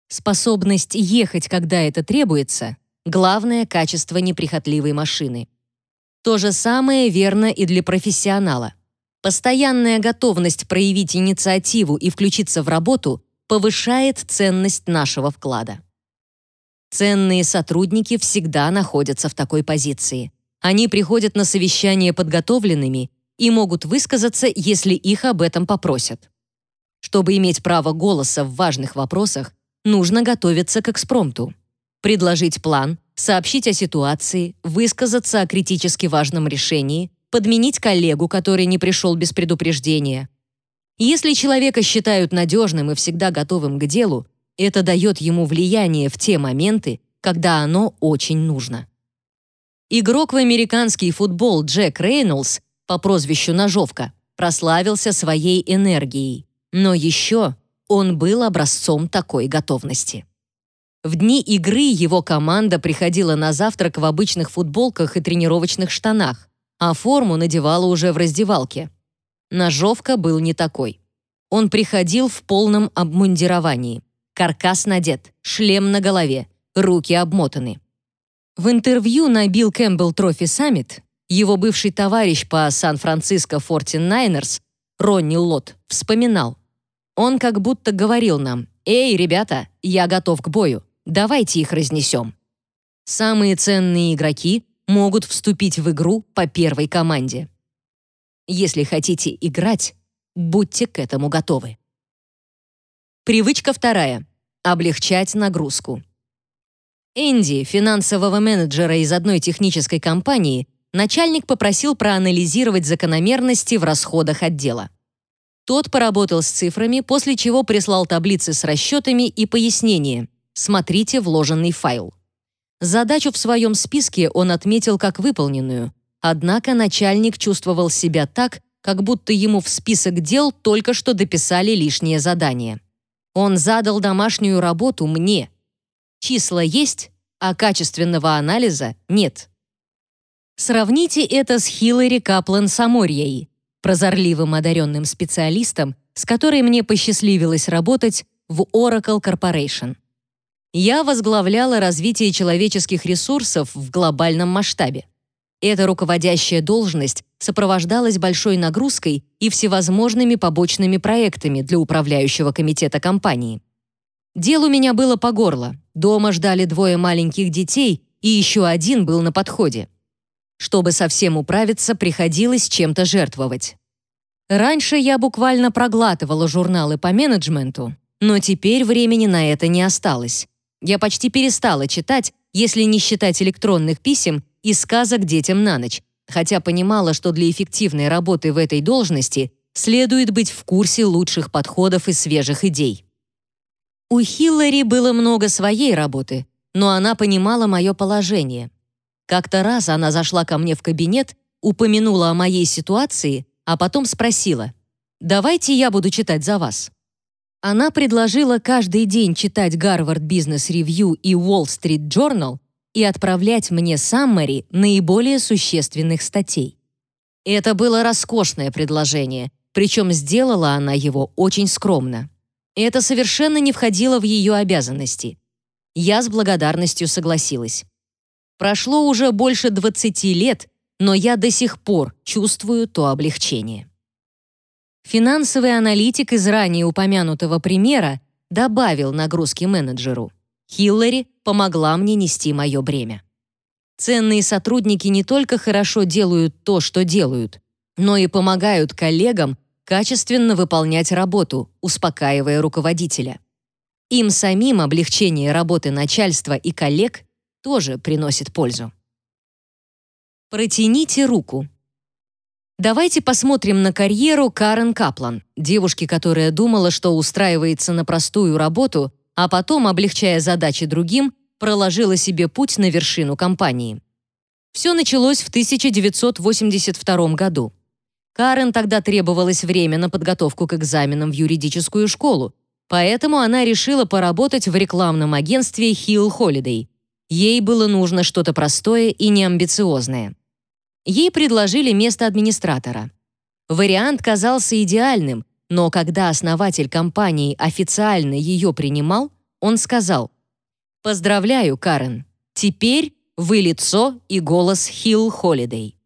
Способность ехать, когда это требуется — главное качество неприхотливой машины. То же самое верно и для профессионала. Постоянная готовность проявить инициативу и включиться в работу повышает ценность нашего вклада. Ценные сотрудники всегда находятся в такой позиции. Они приходят на совещание подготовленными и могут высказаться, если их об этом попросят. Чтобы иметь право голоса в важных вопросах, нужно готовиться к экспромту. Предложить план, сообщить о ситуации, высказаться о критически важном решении, подменить коллегу, который не пришел без предупреждения. Если человека считают надежным и всегда готовым к делу, это дает ему влияние в те моменты, когда оно очень нужно. Игрок в американский футбол Джек Рейнольдс по прозвищу Ножовка прославился своей энергией, но еще он был образцом такой готовности. В дни игры его команда приходила на завтрак в обычных футболках и тренировочных штанах, а форму надевала уже в раздевалке. Ножовка был не такой. Он приходил в полном обмундировании. Каркас надет, шлем на голове, руки обмотаны. В интервью на Bill Campbell Trophy Summit его бывший товарищ по Сан-Франциско 49 Ронни Лот вспоминал. Он как будто говорил нам, «Эй, ребята, я готов к бою, давайте их разнесем». Самые ценные игроки могут вступить в игру по первой команде. Если хотите играть, будьте к этому готовы. Привычка вторая. Облегчать нагрузку. Энди, финансового менеджера из одной технической компании, начальник попросил проанализировать закономерности в расходах отдела. Тот поработал с цифрами, после чего прислал таблицы с расчетами и пояснение. Смотрите вложенный файл. Задачу в своем списке он отметил как выполненную, однако начальник чувствовал себя так, как будто ему в список дел только что дописали лишнее задание. Он задал домашнюю работу мне. Числа есть, а качественного анализа нет. Сравните это с Хиллари Каплан Саморьей, прозорливым одаренным специалистом, с которой мне посчастливилось работать в Oracle Corporation я возглавляла развитие человеческих ресурсов в глобальном масштабе. Эта руководящая должность сопровождалась большой нагрузкой и всевозможными побочными проектами для управляющего комитета компании. Дел у меня было по горло. Дома ждали двое маленьких детей, и еще один был на подходе. Чтобы совсем управиться, приходилось чем-то жертвовать. Раньше я буквально проглатывала журналы по менеджменту, но теперь времени на это не осталось. Я почти перестала читать, если не считать электронных писем и сказок детям на ночь, хотя понимала, что для эффективной работы в этой должности следует быть в курсе лучших подходов и свежих идей. У Хиллари было много своей работы, но она понимала мое положение. Как-то раз она зашла ко мне в кабинет, упомянула о моей ситуации, а потом спросила, «Давайте я буду читать за вас». Она предложила каждый день читать Harvard Business Review и Wall Street Journal и отправлять мне саммари наиболее существенных статей. Это было роскошное предложение, причем сделала она его очень скромно. Это совершенно не входило в ее обязанности. Я с благодарностью согласилась. Прошло уже больше 20 лет, но я до сих пор чувствую то облегчение. Финансовый аналитик из ранее упомянутого примера добавил нагрузки менеджеру. Хиллари помогла мне нести мое бремя. Ценные сотрудники не только хорошо делают то, что делают, но и помогают коллегам качественно выполнять работу, успокаивая руководителя. Им самим облегчение работы начальства и коллег тоже приносит пользу. Протяните руку. Давайте посмотрим на карьеру Карен Каплан, девушки, которая думала, что устраивается на простую работу, а потом, облегчая задачи другим, проложила себе путь на вершину компании. Все началось в 1982 году. Карен тогда требовалось время на подготовку к экзаменам в юридическую школу, поэтому она решила поработать в рекламном агентстве Hill Holiday. Ей было нужно что-то простое и неамбициозное. Ей предложили место администратора. Вариант казался идеальным, но когда основатель компании официально ее принимал, он сказал «Поздравляю, Карен, теперь вы лицо и голос Хилл Холидей».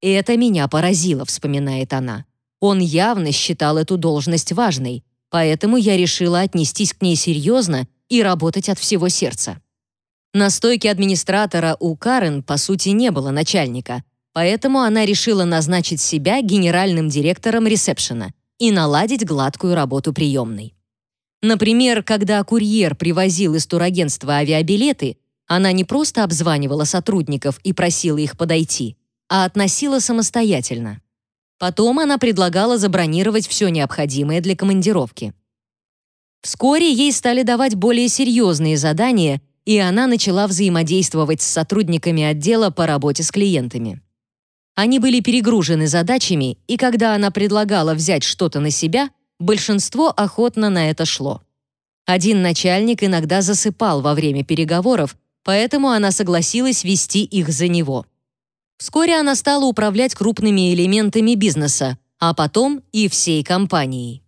«Это меня поразило», — вспоминает она. «Он явно считал эту должность важной, поэтому я решила отнестись к ней серьезно и работать от всего сердца». На стойке администратора у Карен, по сути, не было начальника, Поэтому она решила назначить себя генеральным директором ресепшена и наладить гладкую работу приемной. Например, когда курьер привозил из турагентства авиабилеты, она не просто обзванивала сотрудников и просила их подойти, а относила самостоятельно. Потом она предлагала забронировать все необходимое для командировки. Вскоре ей стали давать более серьезные задания, и она начала взаимодействовать с сотрудниками отдела по работе с клиентами. Они были перегружены задачами, и когда она предлагала взять что-то на себя, большинство охотно на это шло. Один начальник иногда засыпал во время переговоров, поэтому она согласилась вести их за него. Вскоре она стала управлять крупными элементами бизнеса, а потом и всей компанией.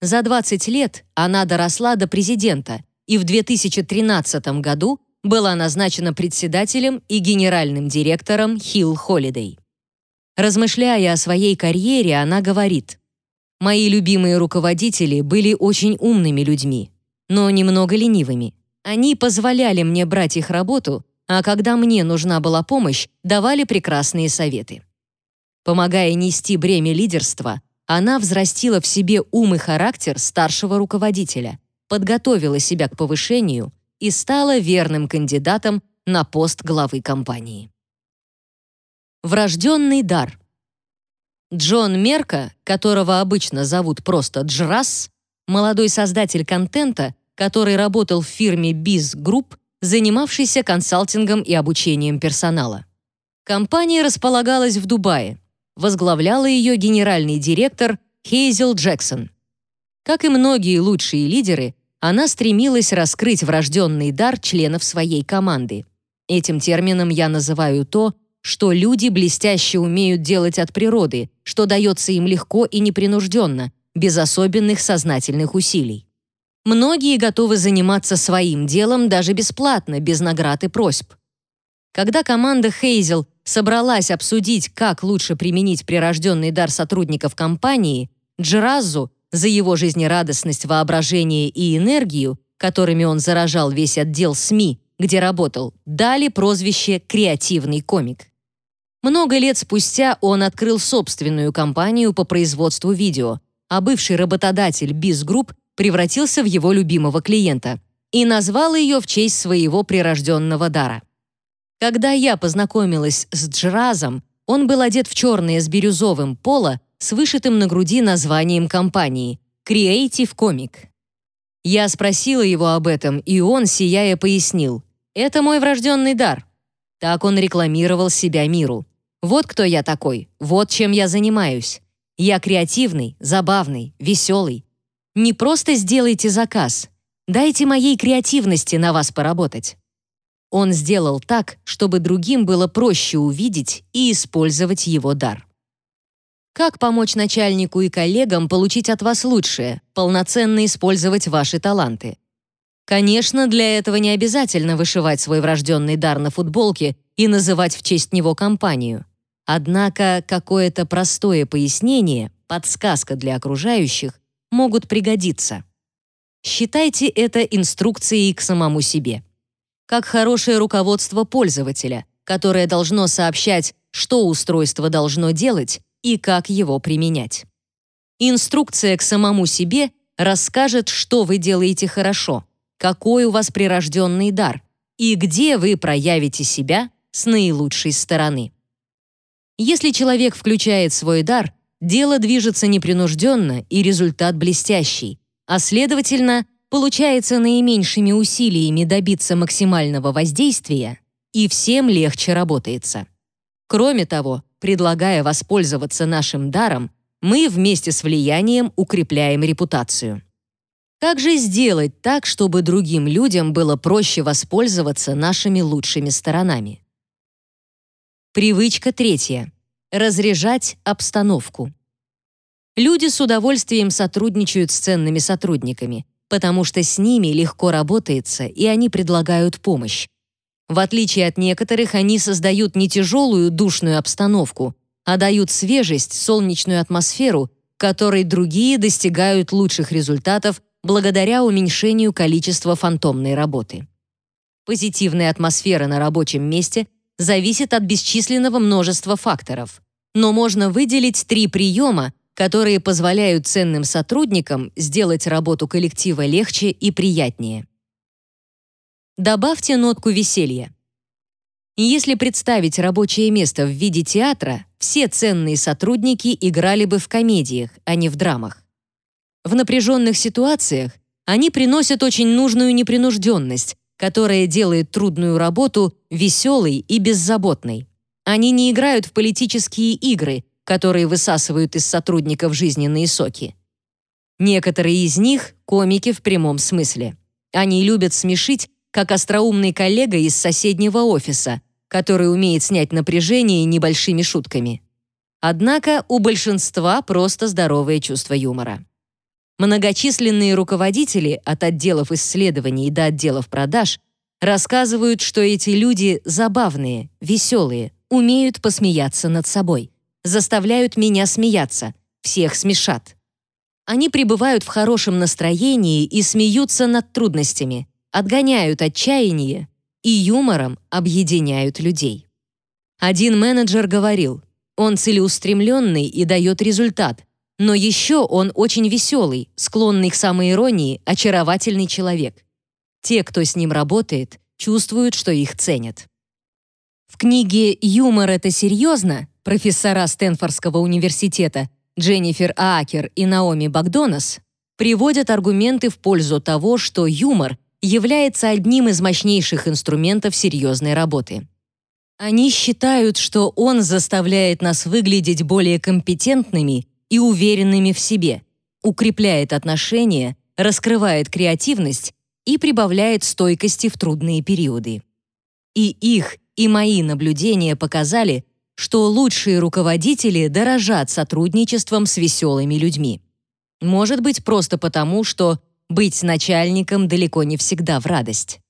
За 20 лет она доросла до президента и в 2013 году была назначена председателем и генеральным директором Hill Holiday. Размышляя о своей карьере, она говорит, «Мои любимые руководители были очень умными людьми, но немного ленивыми. Они позволяли мне брать их работу, а когда мне нужна была помощь, давали прекрасные советы». Помогая нести бремя лидерства, она взрастила в себе ум и характер старшего руководителя, подготовила себя к повышению и стала верным кандидатом на пост главы компании. Врожденный дар. Джон Мерка, которого обычно зовут просто Джрас, молодой создатель контента, который работал в фирме Biz Group, занимавшийся консалтингом и обучением персонала. Компания располагалась в Дубае. Возглавляла ее генеральный директор Хейзел Джексон. Как и многие лучшие лидеры, она стремилась раскрыть врожденный дар членов своей команды. Этим термином я называю то, что люди блестяще умеют делать от природы, что дается им легко и непринужденно, без особенных сознательных усилий. Многие готовы заниматься своим делом даже бесплатно, без наград и просьб. Когда команда Хейзел собралась обсудить, как лучше применить прирожденный дар сотрудников компании, Джеразу за его жизнерадостность, воображение и энергию, которыми он заражал весь отдел СМИ, где работал, дали прозвище «креативный комик». Много лет спустя он открыл собственную компанию по производству видео, а бывший работодатель Biz Group превратился в его любимого клиента и назвал ее в честь своего прирожденного дара. Когда я познакомилась с Джразом, он был одет в черное с бирюзовым поло с вышитым на груди названием компании Creative Comic. Я спросила его об этом, и он, сияя, пояснил, «Это мой врожденный дар». Так он рекламировал себя миру. Вот кто я такой, вот чем я занимаюсь. Я креативный, забавный, веселый. Не просто сделайте заказ, дайте моей креативности на вас поработать. Он сделал так, чтобы другим было проще увидеть и использовать его дар. Как помочь начальнику и коллегам получить от вас лучшее, полноценно использовать ваши таланты? Конечно, для этого не обязательно вышивать свой врожденный дар на футболке и называть в честь него компанию. Однако какое-то простое пояснение, подсказка для окружающих могут пригодиться. Считайте это инструкцией к самому себе как хорошее руководство пользователя, которое должно сообщать, что устройство должно делать и как его применять. Инструкция к самому себе расскажет, что вы делаете хорошо, какой у вас прирожденный дар и где вы проявите себя с наилучшей стороны. Если человек включает свой дар, дело движется непринужденно и результат блестящий, а следовательно, получается наименьшими усилиями добиться максимального воздействия, и всем легче работается. Кроме того, предлагая воспользоваться нашим даром, мы вместе с влиянием укрепляем репутацию. Как же сделать так, чтобы другим людям было проще воспользоваться нашими лучшими сторонами? Привычка третья. Разряжать обстановку. Люди с удовольствием сотрудничают с ценными сотрудниками, потому что с ними легко работается, и они предлагают помощь. В отличие от некоторых, они создают не тяжелую душную обстановку, а дают свежесть, солнечную атмосферу, которой другие достигают лучших результатов благодаря уменьшению количества фантомной работы. Позитивная атмосфера на рабочем месте зависит от бесчисленного множества факторов, но можно выделить три приема, которые позволяют ценным сотрудникам сделать работу коллектива легче и приятнее. Добавьте нотку веселья. Если представить рабочее место в виде театра, все ценные сотрудники играли бы в комедиях, а не в драмах. В напряженных ситуациях они приносят очень нужную непринужденность, которая делает трудную работу веселой и беззаботной. Они не играют в политические игры, которые высасывают из сотрудников жизненные соки. Некоторые из них — комики в прямом смысле. Они любят смешить, как остроумный коллега из соседнего офиса, который умеет снять напряжение небольшими шутками. Однако у большинства просто здоровое чувство юмора. Многочисленные руководители от отделов исследований до отделов продаж рассказывают, что эти люди забавные, веселые, умеют посмеяться над собой заставляют меня смеяться, всех смешат. Они пребывают в хорошем настроении и смеются над трудностями, отгоняют отчаяние и юмором объединяют людей. Один менеджер говорил, он целеустремленный и дает результат, но еще он очень веселый, склонный к самоиронии, очаровательный человек. Те, кто с ним работает, чувствуют, что их ценят. В книге «Юмор — это серьезно» профессора Стэнфордского университета Дженнифер Аакер и Наоми Багдонас приводят аргументы в пользу того, что юмор является одним из мощнейших инструментов серьезной работы. Они считают, что он заставляет нас выглядеть более компетентными и уверенными в себе, укрепляет отношения, раскрывает креативность и прибавляет стойкости в трудные периоды. И их, и мои наблюдения показали, что лучшие руководители дорожат сотрудничеством с веселыми людьми. Может быть, просто потому, что быть начальником далеко не всегда в радость.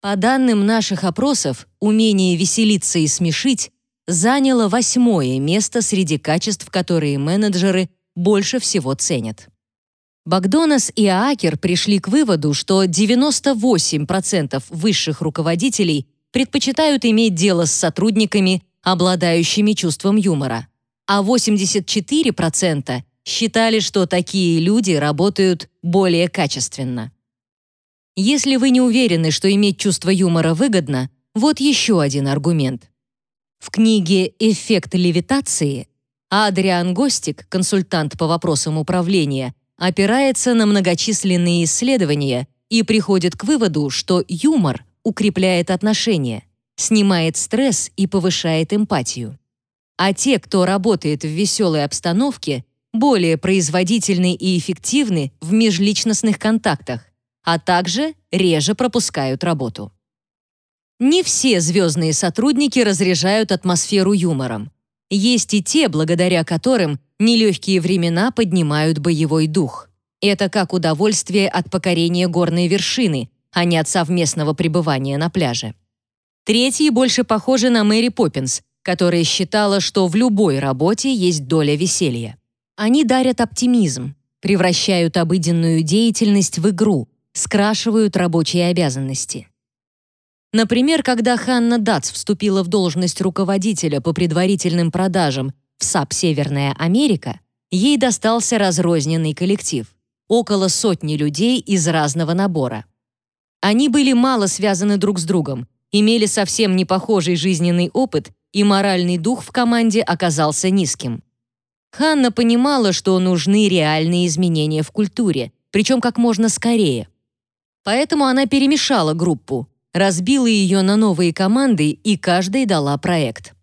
По данным наших опросов, умение веселиться и смешить заняло восьмое место среди качеств, которые менеджеры больше всего ценят. Багдонас и Аакер пришли к выводу, что 98% высших руководителей предпочитают иметь дело с сотрудниками, обладающими чувством юмора, а 84% считали, что такие люди работают более качественно. Если вы не уверены, что иметь чувство юмора выгодно, вот еще один аргумент. В книге «Эффект левитации» Адриан Гостик, консультант по вопросам управления, опирается на многочисленные исследования и приходит к выводу, что юмор укрепляет отношения, снимает стресс и повышает эмпатию. а те, кто работает в веселой обстановке, более производительны и эффективны в межличностных контактах, а также реже пропускают работу. Не все звездные сотрудники разряжают атмосферу юмором. Есть и те, благодаря которым нелегкие времена поднимают боевой дух. Это как удовольствие от покорения горной вершины, а не от совместного пребывания на пляже. Третьи больше похожи на Мэри Поппинс, которая считала, что в любой работе есть доля веселья. Они дарят оптимизм, превращают обыденную деятельность в игру, скрашивают рабочие обязанности. Например, когда Ханна Дац вступила в должность руководителя по предварительным продажам в SAP «Северная Америка», ей достался разрозненный коллектив — около сотни людей из разного набора. Они были мало связаны друг с другом, имели совсем не похожий жизненный опыт, и моральный дух в команде оказался низким. Ханна понимала, что нужны реальные изменения в культуре, причем как можно скорее. Поэтому она перемешала группу, разбила ее на новые команды и каждой дала проект.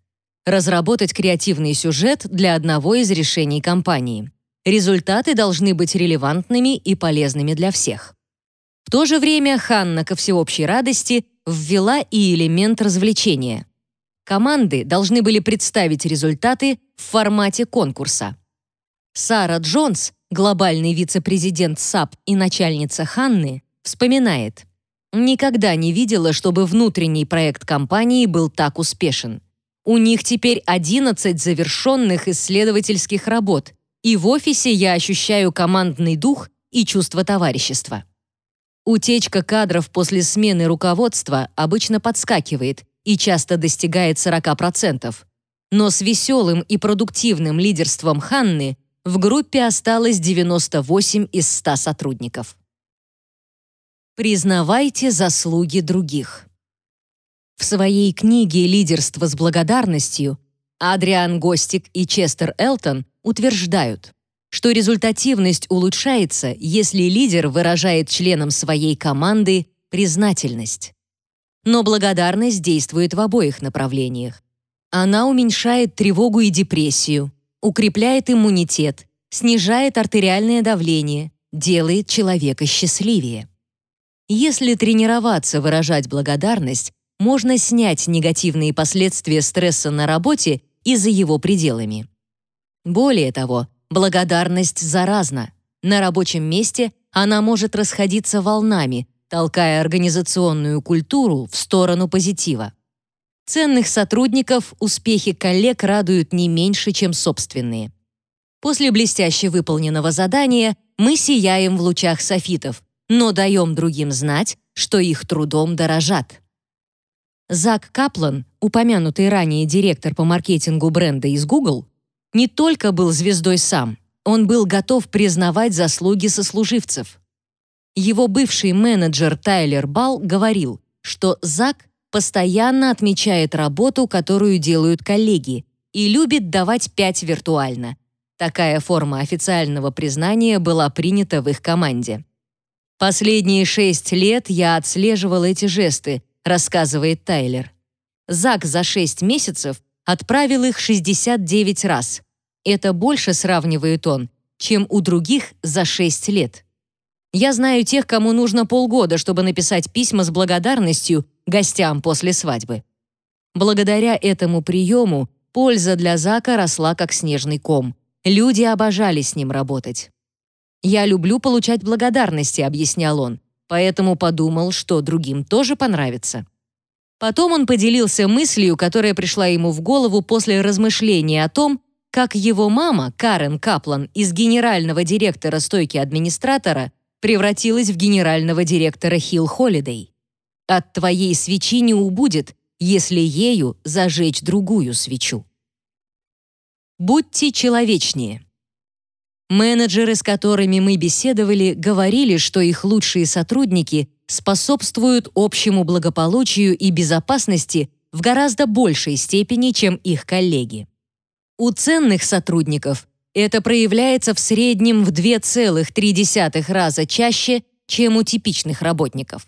Разработать креативный сюжет для одного из решений компании. Результаты должны быть релевантными и полезными для всех. В то же время Ханна, ко всеобщей радости, ввела и элемент развлечения. Команды должны были представить результаты в формате конкурса. Сара Джонс, глобальный вице-президент SAP и начальница Ханны, вспоминает, «Никогда не видела, чтобы внутренний проект компании был так успешен. У них теперь 11 завершенных исследовательских работ, и в офисе я ощущаю командный дух и чувство товарищества». Утечка кадров после смены руководства обычно подскакивает и часто достигает 40%. Но с веселым и продуктивным лидерством Ханны в группе осталось 98 из 100 сотрудников. Признавайте заслуги других. В своей книге «Лидерство с благодарностью» Адриан Гостик и Честер Элтон утверждают, что результативность улучшается, если лидер выражает членам своей команды признательность. Но благодарность действует в обоих направлениях. Она уменьшает тревогу и депрессию, укрепляет иммунитет, снижает артериальное давление, делает человека счастливее. Если тренироваться выражать благодарность, можно снять негативные последствия стресса на работе и за его пределами. Более того, Благодарность заразна. На рабочем месте она может расходиться волнами, толкая организационную культуру в сторону позитива. Ценных сотрудников успехи коллег радуют не меньше, чем собственные. После блестяще выполненного задания мы сияем в лучах софитов, но даем другим знать, что их трудом дорожат. Зак Каплан, упомянутый ранее директор по маркетингу бренда из Google, не только был звездой сам, он был готов признавать заслуги сослуживцев. Его бывший менеджер Тайлер Балл говорил, что Зак постоянно отмечает работу, которую делают коллеги, и любит давать пять виртуально. Такая форма официального признания была принята в их команде. «Последние шесть лет я отслеживал эти жесты», рассказывает Тайлер. Зак за шесть месяцев отправил их 69 раз. Это больше, сравнивает он, чем у других за 6 лет. Я знаю тех, кому нужно полгода, чтобы написать письма с благодарностью гостям после свадьбы. Благодаря этому приему польза для Зака росла как снежный ком. Люди обожали с ним работать. «Я люблю получать благодарности», — объяснял он, поэтому подумал, что другим тоже понравится. Потом он поделился мыслью, которая пришла ему в голову после размышления о том, как его мама, Карен Каплан, из генерального директора стойки администратора превратилась в генерального директора Хилл Холидей. От твоей свечи не убудет, если ею зажечь другую свечу. Будьте человечнее. Менеджеры, с которыми мы беседовали, говорили, что их лучшие сотрудники способствуют общему благополучию и безопасности в гораздо большей степени, чем их коллеги. У ценных сотрудников это проявляется в среднем в 2,3 раза чаще, чем у типичных работников.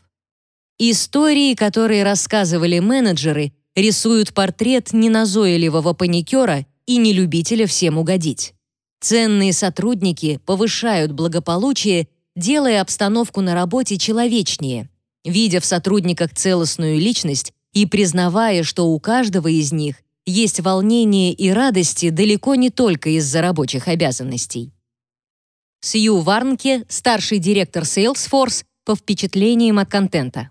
Истории, которые рассказывали менеджеры, рисуют портрет неназойливого паникера и не любителя всем угодить. Ценные сотрудники повышают благополучие, делая обстановку на работе человечнее, видя в сотрудниках целостную личность и признавая, что у каждого из них есть волнение и радости далеко не только из-за рабочих обязанностей. Сью Варнке, старший директор Salesforce, по впечатлениям от контента.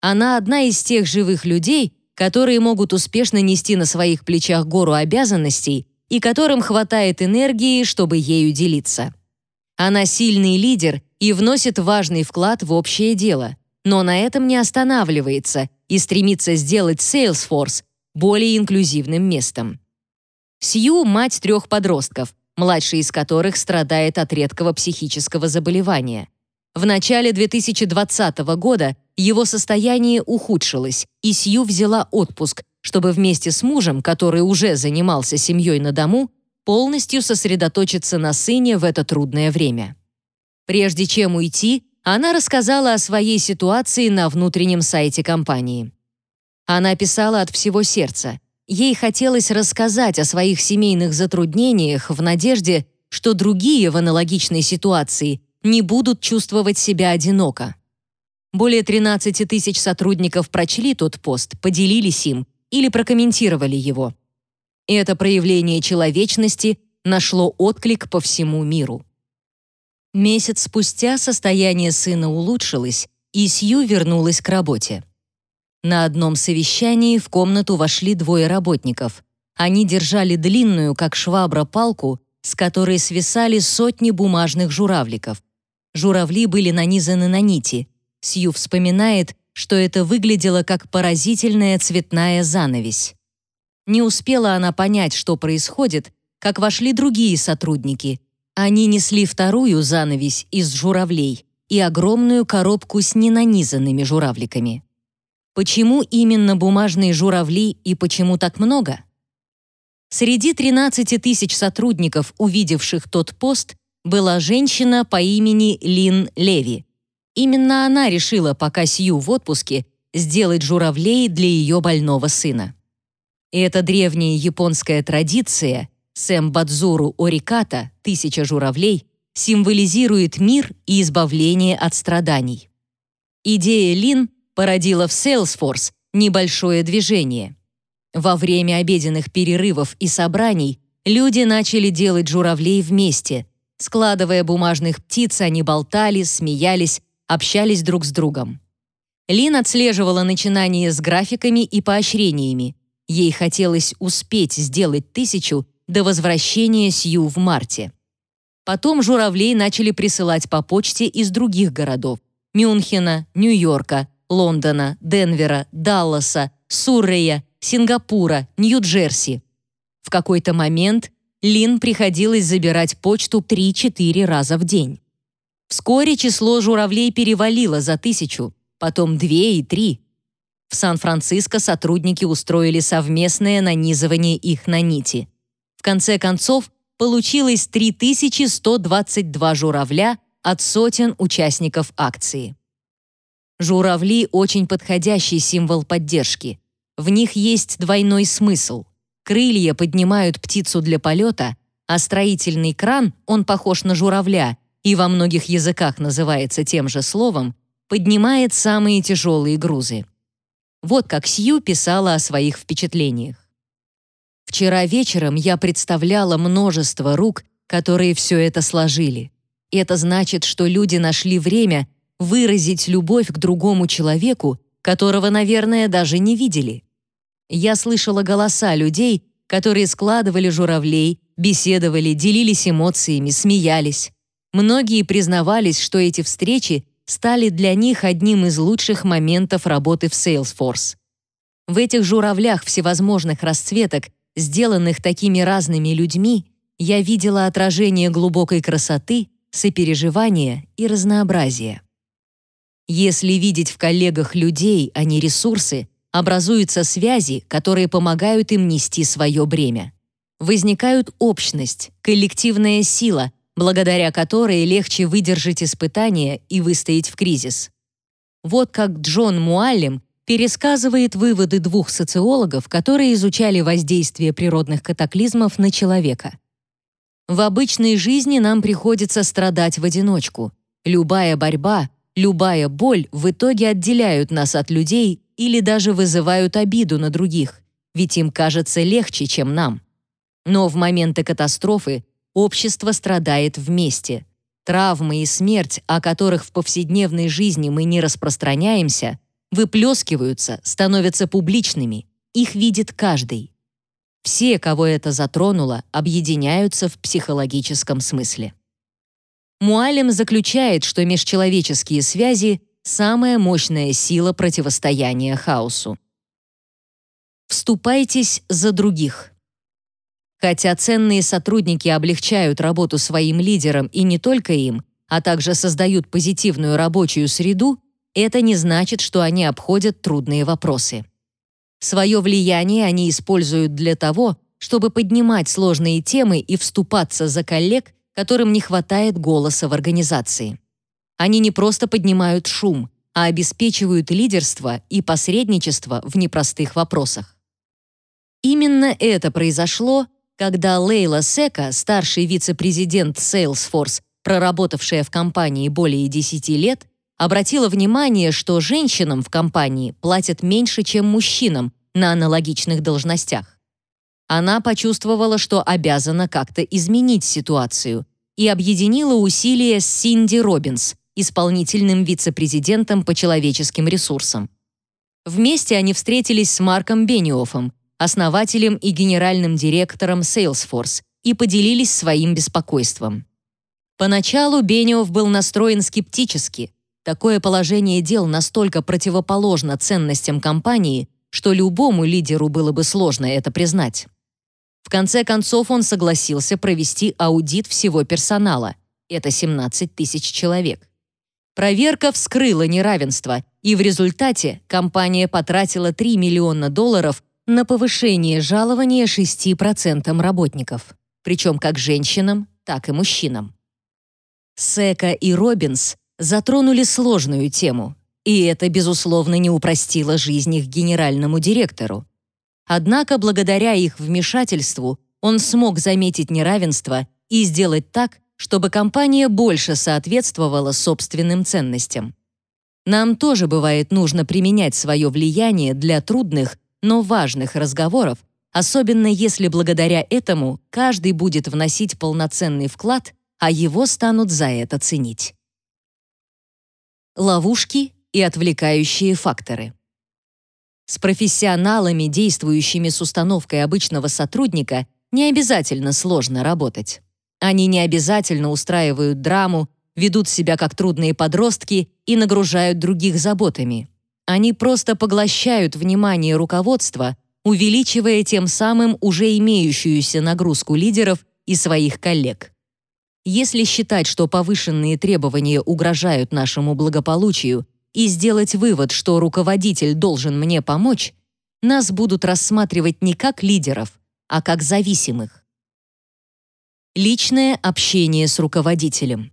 Она одна из тех живых людей, которые могут успешно нести на своих плечах гору обязанностей и которым хватает энергии, чтобы ею делиться. Она сильный лидер и вносит важный вклад в общее дело, но на этом не останавливается и стремится сделать Salesforce более инклюзивным местом. Сью — мать трех подростков, младший из которых страдает от редкого психического заболевания. В начале 2020 года его состояние ухудшилось, и Сью взяла отпуск, чтобы вместе с мужем, который уже занимался семьей на дому, полностью сосредоточиться на сыне в это трудное время. Прежде чем уйти, она рассказала о своей ситуации на внутреннем сайте компании. Она писала от всего сердца. Ей хотелось рассказать о своих семейных затруднениях в надежде, что другие в аналогичной ситуации не будут чувствовать себя одиноко. Более 13 тысяч сотрудников прочли тот пост, поделились им или прокомментировали его. Это проявление человечности нашло отклик по всему миру. Месяц спустя состояние сына улучшилось, и Сью вернулась к работе. На одном совещании в комнату вошли двое работников. Они держали длинную, как швабра, палку, с которой свисали сотни бумажных журавликов. Журавли были нанизаны на нити. Сью вспоминает, что это выглядело как поразительная цветная занавесь. Не успела она понять, что происходит, как вошли другие сотрудники. Они несли вторую занавесь из журавлей и огромную коробку с ненанизанными журавликами. Почему именно бумажные журавли и почему так много? Среди 13 тысяч сотрудников, увидевших тот пост, была женщина по имени Лин Леви. Именно она решила, пока Сью в отпуске, сделать журавлей для ее больного сына. И эта древняя японская традиция «Сэмбадзуру Ориката» — «Тысяча журавлей» символизирует мир и избавление от страданий. Идея Лин породила в Salesforce небольшое движение. Во время обеденных перерывов и собраний люди начали делать журавлей вместе, Складывая бумажных птиц, они болтали, смеялись, общались друг с другом. Лин отслеживала начинание с графиками и поощрениями. Ей хотелось успеть сделать тысячу до возвращения Сью в марте. Потом журавлей начали присылать по почте из других городов – Мюнхена, Нью-Йорка, Лондона, Денвера, Далласа, Суррея, Сингапура, Нью-Джерси. В какой-то момент Лин приходилось забирать почту 3-4 раза в день. Вскоре число журавлей перевалило за тысячу, потом две и три. В Сан-Франциско сотрудники устроили совместное нанизывание их на нити. В конце концов, получилось 3122 журавля от сотен участников акции. Журавли — очень подходящий символ поддержки. В них есть двойной смысл — Крылья поднимают птицу для полета, а строительный кран, он похож на журавля и во многих языках называется тем же словом, поднимает самые тяжелые грузы. Вот как Сью писала о своих впечатлениях. «Вчера вечером я представляла множество рук, которые все это сложили. Это значит, что люди нашли время выразить любовь к другому человеку, которого, наверное, даже не видели. Я слышала голоса людей, которые складывали журавлей, беседовали, делились эмоциями, смеялись. Многие признавались, что эти встречи стали для них одним из лучших моментов работы в Salesforce. В этих журавлях всевозможных расцветок, сделанных такими разными людьми, я видела отражение глубокой красоты, сопереживания и разнообразия. Если видеть в коллегах людей, а не ресурсы, образуются связи, которые помогают им нести свое бремя. Возникают общность, коллективная сила, благодаря которой легче выдержать испытания и выстоять в кризис. Вот как Джон Муаллим пересказывает выводы двух социологов, которые изучали воздействие природных катаклизмов на человека. В обычной жизни нам приходится страдать в одиночку. Любая борьба, любая боль в итоге отделяют нас от людей или даже вызывают обиду на других, ведь им кажется легче, чем нам. Но в моменты катастрофы общество страдает вместе. Травмы и смерть, о которых в повседневной жизни мы не распространяемся, выплескиваются, становятся публичными, их видит каждый. Все, кого это затронуло, объединяются в психологическом смысле. Муалем заключает, что межчеловеческие связи — самая мощная сила противостояния хаосу. Вступайтесь за других. Хотя ценные сотрудники облегчают работу своим лидерам и не только им, а также создают позитивную рабочую среду, это не значит, что они обходят трудные вопросы. Свое влияние они используют для того, чтобы поднимать сложные темы и вступаться за коллег, которым не хватает голоса в организации. Они не просто поднимают шум, а обеспечивают лидерство и посредничество в непростых вопросах. Именно это произошло, когда Лейла Сека, старший вице-президент Salesforce, проработавшая в компании более 10 лет, обратила внимание, что женщинам в компании платят меньше, чем мужчинам на аналогичных должностях. Она почувствовала, что обязана как-то изменить ситуацию и объединила усилия с Синди Робинс, исполнительным вице-президентом по человеческим ресурсам. Вместе они встретились с Марком Бениофом, основателем и генеральным директором Salesforce, и поделились своим беспокойством. Поначалу Бениоф был настроен скептически, Такое положение дел настолько противоположно ценностям компании, что любому лидеру было бы сложно это признать. В конце концов он согласился провести аудит всего персонала. Это 17 тысяч человек. Проверка вскрыла неравенство, и в результате компания потратила 3 миллиона долларов на повышение жалования 6% работников, причем как женщинам, так и мужчинам. Сека и Робинс затронули сложную тему, и это, безусловно, не упростило жизнь их генеральному директору. Однако, благодаря их вмешательству, он смог заметить неравенство и сделать так, чтобы компания больше соответствовала собственным ценностям. Нам тоже бывает нужно применять свое влияние для трудных, но важных разговоров, особенно если благодаря этому каждый будет вносить полноценный вклад, а его станут за это ценить ловушки и отвлекающие факторы. С профессионалами, действующими с установкой обычного сотрудника, не обязательно сложно работать. Они не обязательно устраивают драму, ведут себя как трудные подростки и нагружают других заботами. Они просто поглощают внимание руководства, увеличивая тем самым уже имеющуюся нагрузку лидеров и своих коллег. Если считать, что повышенные требования угрожают нашему благополучию, и сделать вывод, что руководитель должен мне помочь, нас будут рассматривать не как лидеров, а как зависимых. Личное общение с руководителем.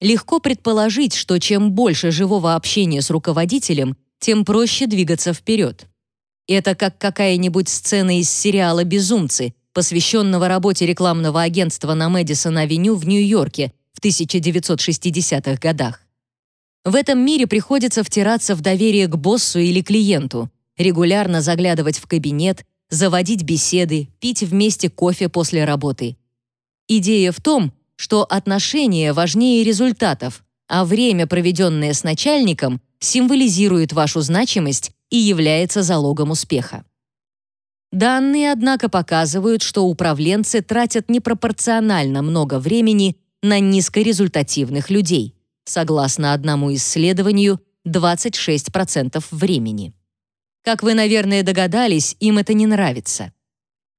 Легко предположить, что чем больше живого общения с руководителем, тем проще двигаться вперед. Это как какая-нибудь сцена из сериала «Безумцы», посвященного работе рекламного агентства на Мэдисон-авеню в Нью-Йорке в 1960-х годах. В этом мире приходится втираться в доверие к боссу или клиенту, регулярно заглядывать в кабинет, заводить беседы, пить вместе кофе после работы. Идея в том, что отношения важнее результатов, а время, проведенное с начальником, символизирует вашу значимость и является залогом успеха. Данные, однако, показывают, что управленцы тратят непропорционально много времени на низкорезультативных людей, согласно одному исследованию 26% времени. Как вы, наверное, догадались, им это не нравится.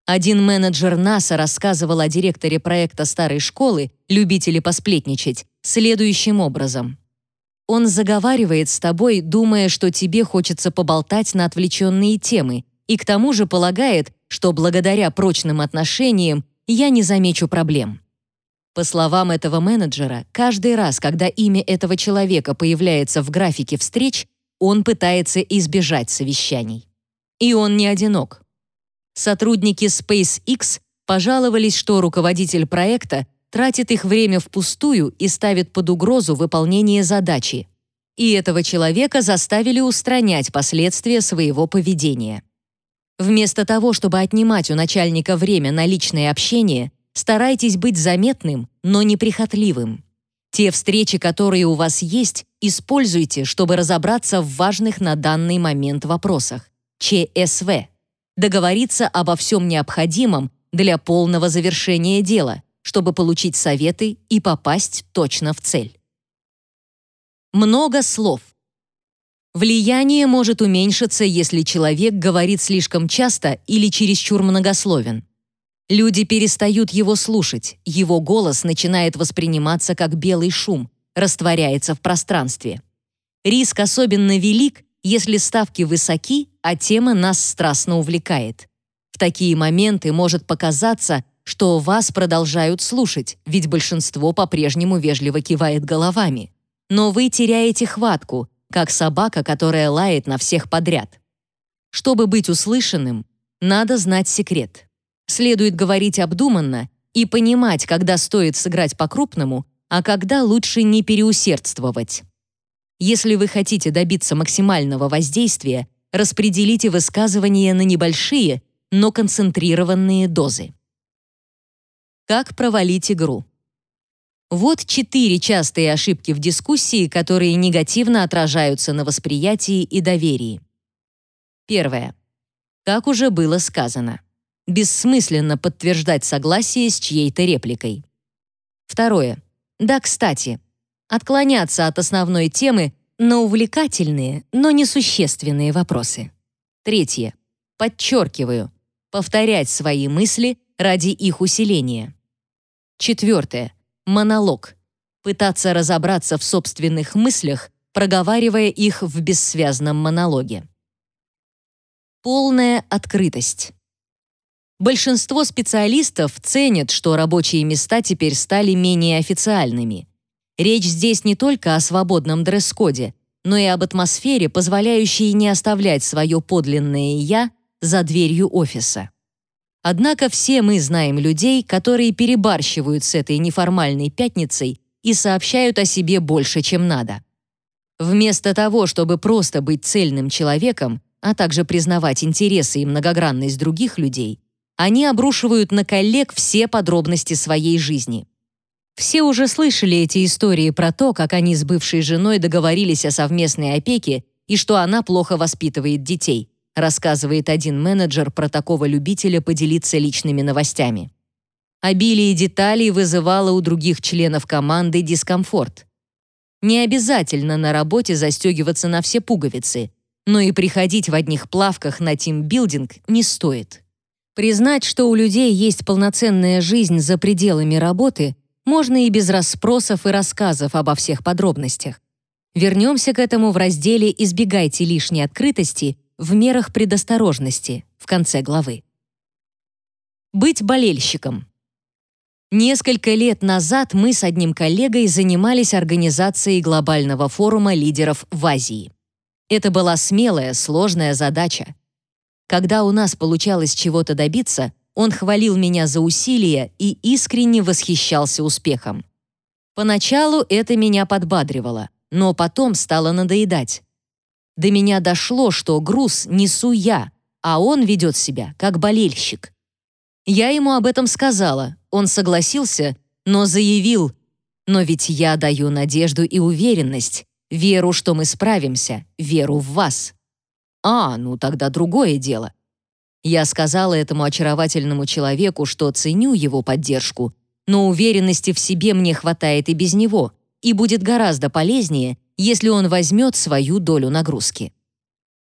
Один менеджер НАСА рассказывал о директоре проекта старой школы, любители посплетничать, следующим образом. Он заговаривает с тобой, думая, что тебе хочется поболтать на отвлеченные темы, и к тому же полагает, что благодаря прочным отношениям я не замечу проблем. По словам этого менеджера, каждый раз, когда имя этого человека появляется в графике встреч, он пытается избежать совещаний. И он не одинок. Сотрудники SpaceX пожаловались, что руководитель проекта тратит их время впустую и ставит под угрозу выполнение задачи. И этого человека заставили устранять последствия своего поведения. Вместо того, чтобы отнимать у начальника время на личное общение, старайтесь быть заметным, но неприхотливым. Те встречи, которые у вас есть, используйте, чтобы разобраться в важных на данный момент вопросах. ЧСВ. Договориться обо всем необходимом для полного завершения дела, чтобы получить советы и попасть точно в цель. Много слов. Влияние может уменьшиться, если человек говорит слишком часто или чересчур многословен. Люди перестают его слушать, его голос начинает восприниматься как белый шум, растворяется в пространстве. Риск особенно велик, если ставки высоки, а тема нас страстно увлекает. В такие моменты может показаться, что вас продолжают слушать, ведь большинство по-прежнему вежливо кивает головами. Но вы теряете хватку, как собака, которая лает на всех подряд. Чтобы быть услышанным, надо знать секрет. Следует говорить обдуманно и понимать, когда стоит сыграть по-крупному, а когда лучше не переусердствовать. Если вы хотите добиться максимального воздействия, распределите высказывания на небольшие, но концентрированные дозы. Как провалить игру? Вот четыре частые ошибки в дискуссии, которые негативно отражаются на восприятии и доверии. Первое. Как уже было сказано. Бессмысленно подтверждать согласие с чьей-то репликой. Второе. Да, кстати. Отклоняться от основной темы на увлекательные, но несущественные вопросы. Третье. Подчеркиваю. Повторять свои мысли ради их усиления. Четвертое монолог, пытаться разобраться в собственных мыслях, проговаривая их в бессвязном монологе. Полная открытость. Большинство специалистов ценят, что рабочие места теперь стали менее официальными. Речь здесь не только о свободном дресс-коде, но и об атмосфере, позволяющей не оставлять свое подлинное «я» за дверью офиса. Однако все мы знаем людей, которые перебарщивают с этой неформальной пятницей и сообщают о себе больше, чем надо. Вместо того, чтобы просто быть цельным человеком, а также признавать интересы и многогранность других людей, они обрушивают на коллег все подробности своей жизни. Все уже слышали эти истории про то, как они с бывшей женой договорились о совместной опеке и что она плохо воспитывает детей рассказывает один менеджер про такого любителя поделиться личными новостями. Обилие деталей вызывало у других членов команды дискомфорт. Не обязательно на работе застегиваться на все пуговицы, но и приходить в одних плавках на тимбилдинг не стоит. Признать, что у людей есть полноценная жизнь за пределами работы, можно и без расспросов и рассказов обо всех подробностях. Вернемся к этому в разделе «Избегайте лишней открытости» в мерах предосторожности в конце главы. Быть болельщиком. Несколько лет назад мы с одним коллегой занимались организацией глобального форума лидеров в Азии. Это была смелая, сложная задача. Когда у нас получалось чего-то добиться, он хвалил меня за усилия и искренне восхищался успехом. Поначалу это меня подбадривало, но потом стало надоедать. До меня дошло, что груз несу я, а он ведет себя как болельщик. Я ему об этом сказала, он согласился, но заявил, «Но ведь я даю надежду и уверенность, веру, что мы справимся, веру в вас». «А, ну тогда другое дело». Я сказала этому очаровательному человеку, что ценю его поддержку, но уверенности в себе мне хватает и без него, и будет гораздо полезнее, если он возьмет свою долю нагрузки.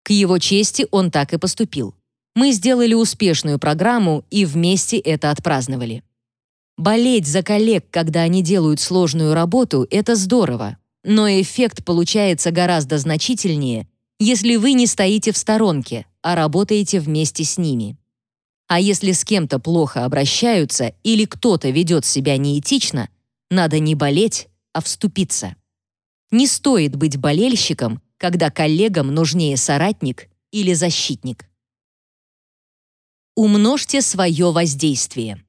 К его чести он так и поступил. Мы сделали успешную программу и вместе это отпраздновали. Болеть за коллег, когда они делают сложную работу, это здорово, но эффект получается гораздо значительнее, если вы не стоите в сторонке, а работаете вместе с ними. А если с кем-то плохо обращаются или кто-то ведет себя неэтично, надо не болеть, а вступиться. Не стоит быть болельщиком, когда коллегам нужнее соратник или защитник. Умножьте свое воздействие.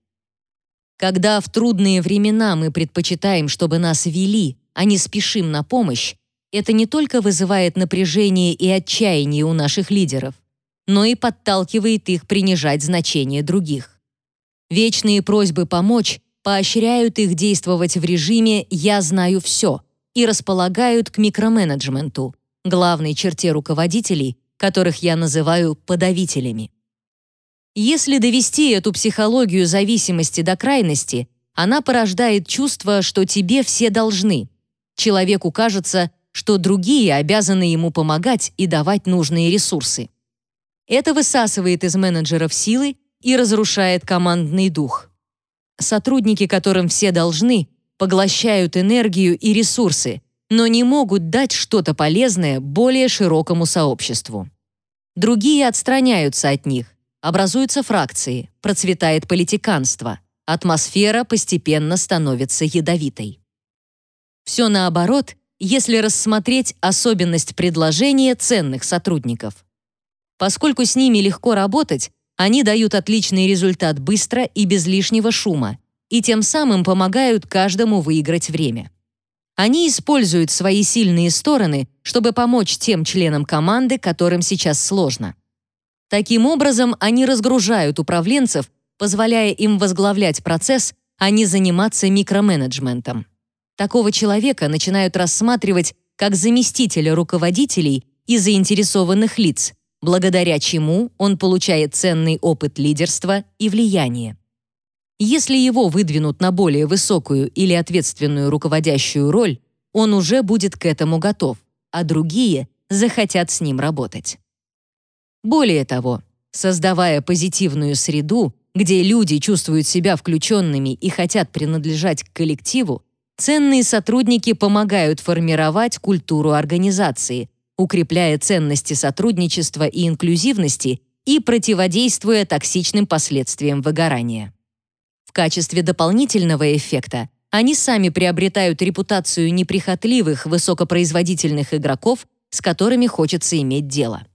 Когда в трудные времена мы предпочитаем, чтобы нас вели, а не спешим на помощь, это не только вызывает напряжение и отчаяние у наших лидеров, но и подталкивает их принижать значение других. Вечные просьбы помочь поощряют их действовать в режиме «я знаю все» и располагают к микроменеджменту, главной черте руководителей, которых я называю подавителями. Если довести эту психологию зависимости до крайности, она порождает чувство, что тебе все должны. Человеку кажется, что другие обязаны ему помогать и давать нужные ресурсы. Это высасывает из менеджеров силы и разрушает командный дух. Сотрудники, которым все должны, поглощают энергию и ресурсы, но не могут дать что-то полезное более широкому сообществу. Другие отстраняются от них, образуются фракции, процветает политиканство, атмосфера постепенно становится ядовитой. Все наоборот, если рассмотреть особенность предложения ценных сотрудников. Поскольку с ними легко работать, они дают отличный результат быстро и без лишнего шума, и тем самым помогают каждому выиграть время. Они используют свои сильные стороны, чтобы помочь тем членам команды, которым сейчас сложно. Таким образом, они разгружают управленцев, позволяя им возглавлять процесс, а не заниматься микроменеджментом. Такого человека начинают рассматривать как заместителя руководителей и заинтересованных лиц, благодаря чему он получает ценный опыт лидерства и влияния. Если его выдвинут на более высокую или ответственную руководящую роль, он уже будет к этому готов, а другие захотят с ним работать. Более того, создавая позитивную среду, где люди чувствуют себя включенными и хотят принадлежать к коллективу, ценные сотрудники помогают формировать культуру организации, укрепляя ценности сотрудничества и инклюзивности и противодействуя токсичным последствиям выгорания. В качестве дополнительного эффекта они сами приобретают репутацию неприхотливых, высокопроизводительных игроков, с которыми хочется иметь дело.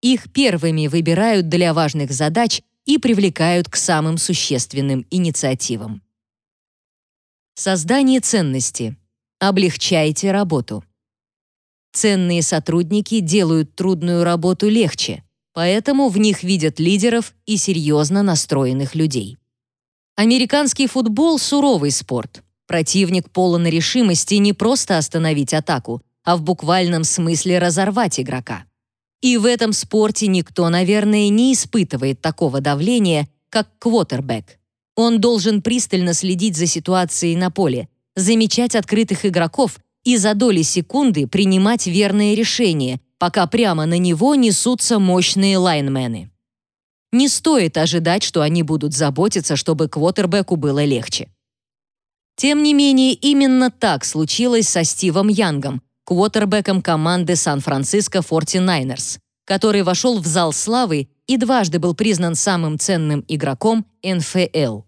Их первыми выбирают для важных задач и привлекают к самым существенным инициативам. Создание ценности. Облегчайте работу. Ценные сотрудники делают трудную работу легче, поэтому в них видят лидеров и серьезно настроенных людей. Американский футбол — суровый спорт. Противник полон решимости не просто остановить атаку, а в буквальном смысле разорвать игрока. И в этом спорте никто, наверное, не испытывает такого давления, как квотербек. Он должен пристально следить за ситуацией на поле, замечать открытых игроков и за доли секунды принимать верные решения, пока прямо на него несутся мощные лайнмены. Не стоит ожидать, что они будут заботиться, чтобы квотербеку было легче. Тем не менее, именно так случилось со Стивом Янгом, квотербеком команды Сан-Франциско 49ers, который вошел в зал славы и дважды был признан самым ценным игроком НФЛ.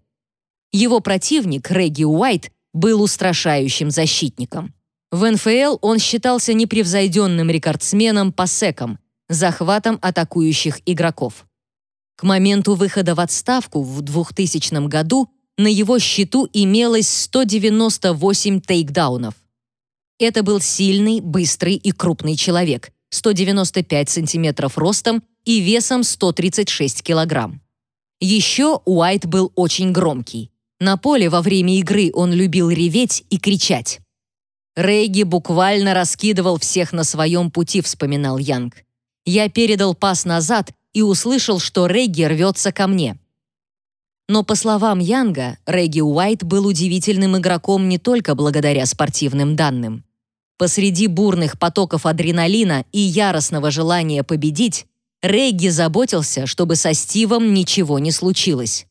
Его противник, Регги Уайт, был устрашающим защитником. В НФЛ он считался непревзойденным рекордсменом по секам, захватом атакующих игроков. К моменту выхода в отставку в 2000 году на его счету имелось 198 тейкдаунов. Это был сильный, быстрый и крупный человек, 195 сантиметров ростом и весом 136 килограмм. Еще Уайт был очень громкий. На поле во время игры он любил реветь и кричать. Рейги буквально раскидывал всех на своем пути, вспоминал Янг. Я передал пас назад и услышал, что Регги рвется ко мне. Но, по словам Янга, Регги Уайт был удивительным игроком не только благодаря спортивным данным. Посреди бурных потоков адреналина и яростного желания победить, Регги заботился, чтобы со Стивом ничего не случилось.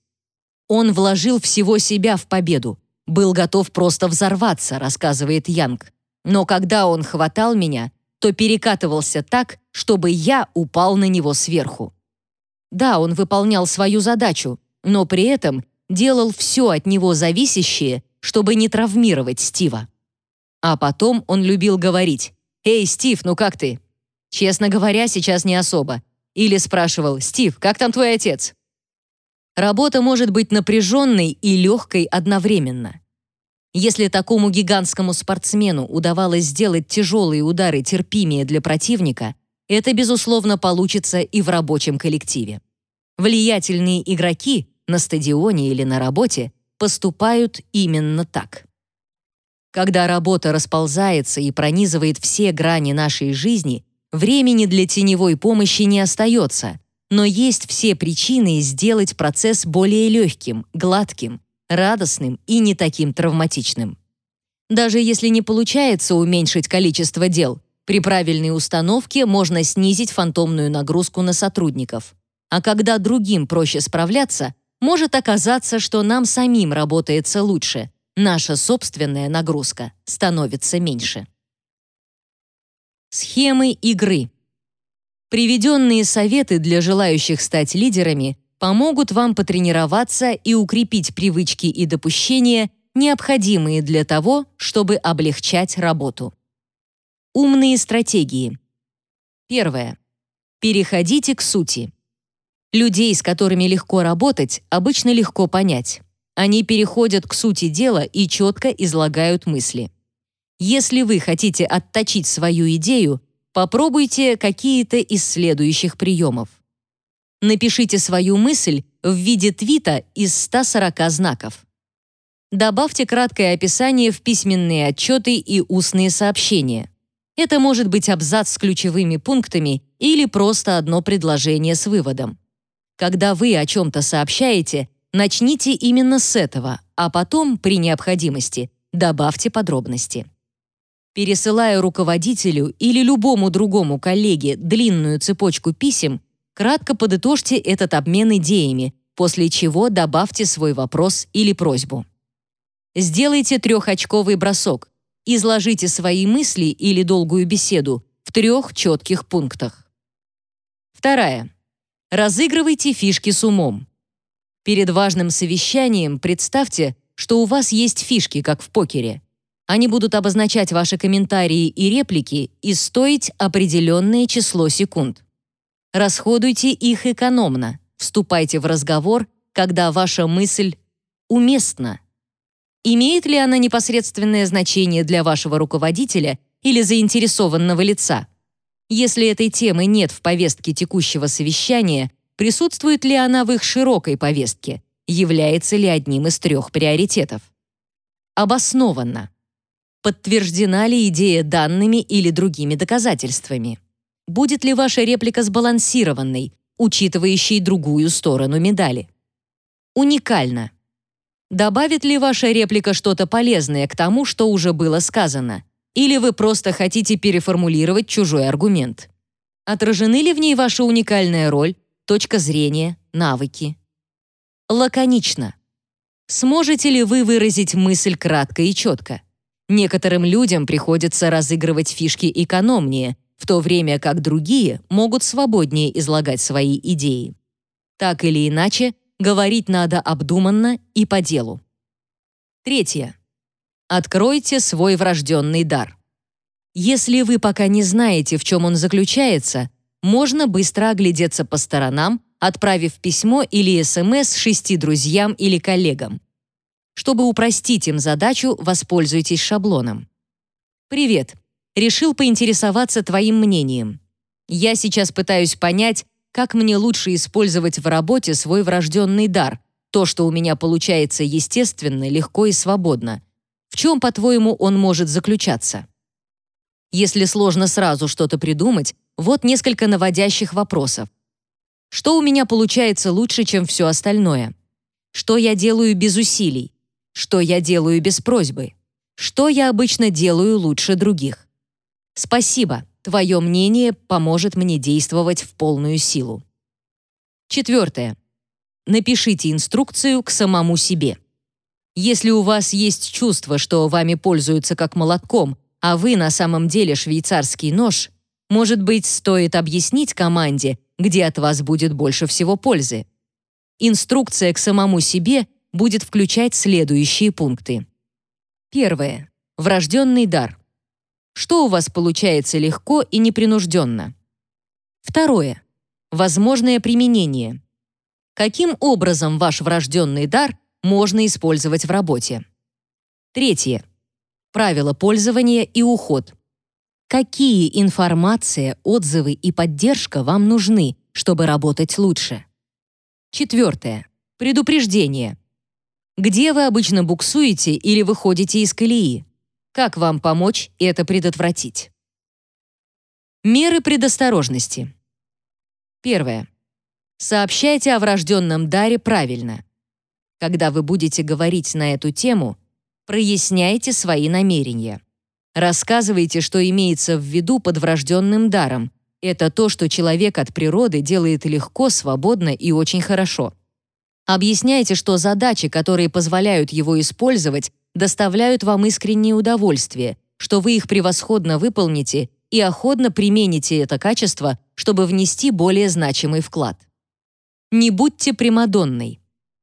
Он вложил всего себя в победу, был готов просто взорваться, рассказывает Янг. Но когда он хватал меня, то перекатывался так, чтобы я упал на него сверху. Да, он выполнял свою задачу, но при этом делал все от него зависящее, чтобы не травмировать Стива. А потом он любил говорить «Эй, Стив, ну как ты? Честно говоря, сейчас не особо. Или спрашивал, Стив, как там твой отец? Работа может быть напряженной и легкой одновременно. Если такому гигантскому спортсмену удавалось сделать тяжелые удары терпимее для противника, это, безусловно, получится и в рабочем коллективе. Влиятельные игроки на стадионе или на работе поступают именно так. Когда работа расползается и пронизывает все грани нашей жизни, времени для теневой помощи не остается, но есть все причины сделать процесс более легким, гладким, радостным и не таким травматичным. Даже если не получается уменьшить количество дел, при правильной установке можно снизить фантомную нагрузку на сотрудников. А когда другим проще справляться, может оказаться, что нам самим работается лучше, наша собственная нагрузка становится меньше. Схемы игры. Приведенные советы для желающих стать лидерами помогут вам потренироваться и укрепить привычки и допущения, необходимые для того, чтобы облегчать работу. Умные стратегии. Первое. Переходите к сути. Людей, с которыми легко работать, обычно легко понять. Они переходят к сути дела и четко излагают мысли. Если вы хотите отточить свою идею, попробуйте какие-то из следующих приемов. Напишите свою мысль в виде твита из 140 знаков. Добавьте краткое описание в письменные отчеты и устные сообщения. Это может быть абзац с ключевыми пунктами или просто одно предложение с выводом. Когда вы о чем-то сообщаете, Начните именно с этого, а потом, при необходимости, добавьте подробности. Пересылая руководителю или любому другому коллеге длинную цепочку писем, кратко подытожьте этот обмен идеями, после чего добавьте свой вопрос или просьбу. Сделайте трехочковый бросок. Изложите свои мысли или долгую беседу в трех четких пунктах. Вторая. Разыгрывайте фишки с умом. Перед важным совещанием представьте, что у вас есть фишки, как в покере. Они будут обозначать ваши комментарии и реплики и стоить определенное число секунд. Расходуйте их экономно, вступайте в разговор, когда ваша мысль уместна. Имеет ли она непосредственное значение для вашего руководителя или заинтересованного лица? Если этой темы нет в повестке текущего совещания, присутствует ли она в их широкой повестке, является ли одним из трех приоритетов. Обоснованно. Подтверждена ли идея данными или другими доказательствами? Будет ли ваша реплика сбалансированной, учитывающей другую сторону медали? Уникально. Добавит ли ваша реплика что-то полезное к тому, что уже было сказано? Или вы просто хотите переформулировать чужой аргумент? Отражены ли в ней ваша уникальная роль, точка зрения, навыки. Лаконично. Сможете ли вы выразить мысль кратко и четко? Некоторым людям приходится разыгрывать фишки экономнее, в то время как другие могут свободнее излагать свои идеи. Так или иначе, говорить надо обдуманно и по делу. Третье. Откройте свой врожденный дар. Если вы пока не знаете, в чем он заключается, можно быстро оглядеться по сторонам, отправив письмо или СМС шести друзьям или коллегам. Чтобы упростить им задачу, воспользуйтесь шаблоном. «Привет. Решил поинтересоваться твоим мнением. Я сейчас пытаюсь понять, как мне лучше использовать в работе свой врожденный дар, то, что у меня получается естественно, легко и свободно. В чем, по-твоему, он может заключаться? Если сложно сразу что-то придумать, вот несколько наводящих вопросов. Что у меня получается лучше, чем все остальное? Что я делаю без усилий? Что я делаю без просьбы? Что я обычно делаю лучше других? Спасибо, твое мнение поможет мне действовать в полную силу. Четвертое. Напишите инструкцию к самому себе. Если у вас есть чувство, что вами пользуются как молотком, а вы на самом деле швейцарский нож, может быть, стоит объяснить команде, где от вас будет больше всего пользы. Инструкция к самому себе будет включать следующие пункты. Первое. Врожденный дар. Что у вас получается легко и непринужденно? Второе. Возможное применение. Каким образом ваш врожденный дар можно использовать в работе? Третье. Правила пользования и уход. Какие информация, отзывы и поддержка вам нужны, чтобы работать лучше? Четвертое. Предупреждение. Где вы обычно буксуете или выходите из колеи? Как вам помочь это предотвратить? Меры предосторожности. Первое. Сообщайте о врожденном даре правильно. Когда вы будете говорить на эту тему, проясняйте свои намерения. Рассказывайте, что имеется в виду под врожденным даром. Это то, что человек от природы делает легко, свободно и очень хорошо. Объясняйте, что задачи, которые позволяют его использовать, доставляют вам искреннее удовольствие, что вы их превосходно выполните и охотно примените это качество, чтобы внести более значимый вклад. Не будьте примадонной.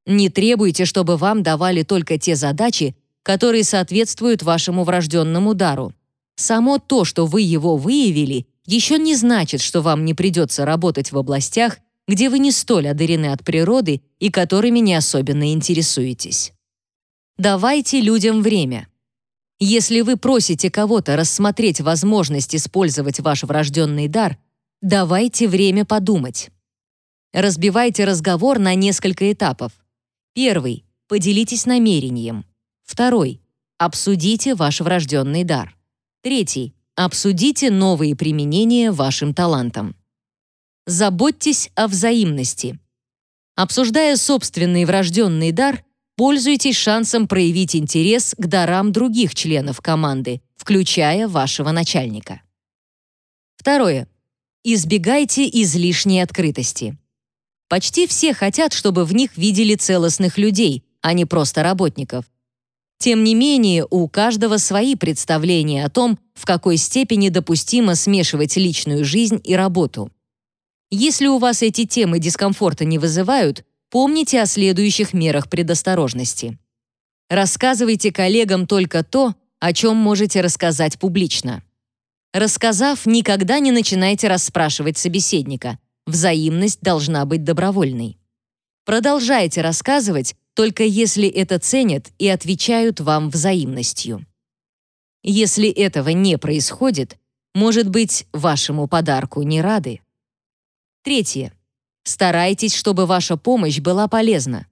Не требуйте, чтобы вам давали только те задачи, которые соответствуют вашему врожденному дару. Само то, что вы его выявили, еще не значит, что вам не придется работать в областях, где вы не столь одарены от природы и которыми не особенно интересуетесь. Давайте людям время. Если вы просите кого-то рассмотреть возможность использовать ваш врожденный дар, давайте время подумать. Разбивайте разговор на несколько этапов. Первый — поделитесь намерением. Второй — обсудите ваш врожденный дар. Третий — обсудите новые применения вашим талантам. Заботьтесь о взаимности. Обсуждая собственный врожденный дар, пользуйтесь шансом проявить интерес к дарам других членов команды, включая вашего начальника. Второе. Избегайте излишней открытости. Почти все хотят, чтобы в них видели целостных людей, а не просто работников. Тем не менее, у каждого свои представления о том, в какой степени допустимо смешивать личную жизнь и работу. Если у вас эти темы дискомфорта не вызывают, помните о следующих мерах предосторожности. Рассказывайте коллегам только то, о чем можете рассказать публично. Рассказав, никогда не начинайте расспрашивать собеседника. Взаимность должна быть добровольной. Продолжайте рассказывать, только если это ценят и отвечают вам взаимностью. Если этого не происходит, может быть, вашему подарку не рады. Третье. Старайтесь, чтобы ваша помощь была полезна.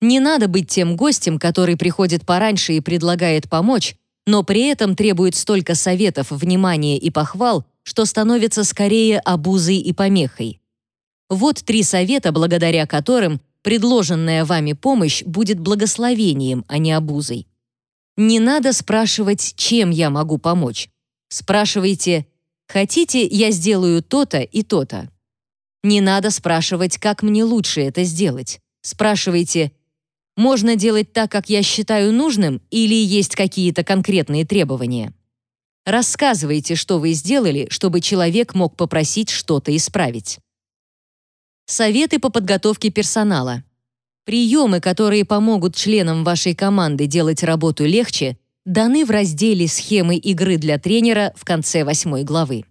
Не надо быть тем гостем, который приходит пораньше и предлагает помочь, но при этом требует столько советов, внимания и похвал, что становится скорее обузой и помехой. Вот три совета, благодаря которым предложенная вами помощь будет благословением, а не обузой. Не надо спрашивать, чем я могу помочь. Спрашивайте, хотите, я сделаю то-то и то-то. Не надо спрашивать, как мне лучше это сделать. Спрашивайте, можно делать так, как я считаю нужным, или есть какие-то конкретные требования. Рассказывайте, что вы сделали, чтобы человек мог попросить что-то исправить. Советы по подготовке персонала. Приемы, которые помогут членам вашей команды делать работу легче, даны в разделе «Схемы игры для тренера» в конце восьмой главы.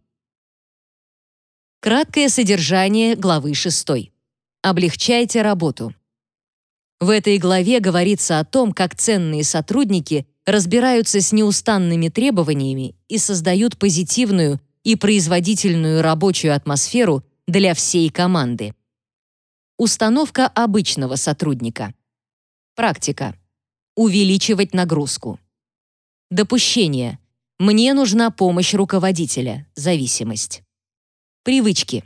Краткое содержание главы 6. Облегчайте работу. В этой главе говорится о том, как ценные сотрудники разбираются с неустанными требованиями и создают позитивную и производительную рабочую атмосферу для всей команды. Установка обычного сотрудника. Практика. Увеличивать нагрузку. Допущение. Мне нужна помощь руководителя. Зависимость. Привычки.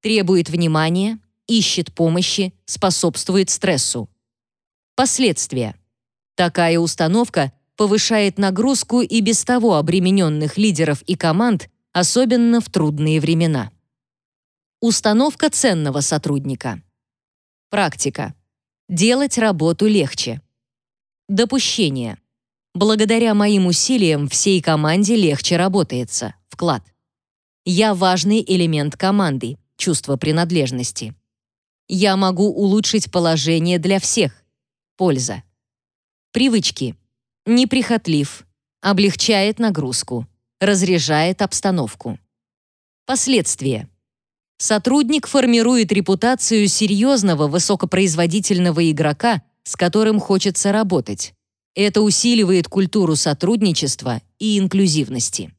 Требует внимания, ищет помощи, способствует стрессу. Последствия. Такая установка повышает нагрузку и без того обремененных лидеров и команд, особенно в трудные времена. Установка ценного сотрудника. Практика. Делать работу легче. Допущение. Благодаря моим усилиям всей команде легче работается. Вклад. Я важный элемент команды, чувство принадлежности. Я могу улучшить положение для всех. Польза. Привычки. Неприхотлив. Облегчает нагрузку. Разряжает обстановку. Последствия. Сотрудник формирует репутацию серьезного высокопроизводительного игрока, с которым хочется работать. Это усиливает культуру сотрудничества и инклюзивности.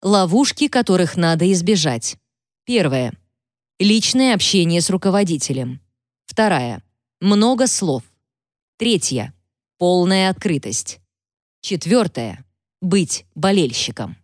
Ловушки, которых надо избежать. Первое. Личное общение с руководителем. Вторая. Много слов. Третья. Полная открытость. Четвертое. Быть болельщиком.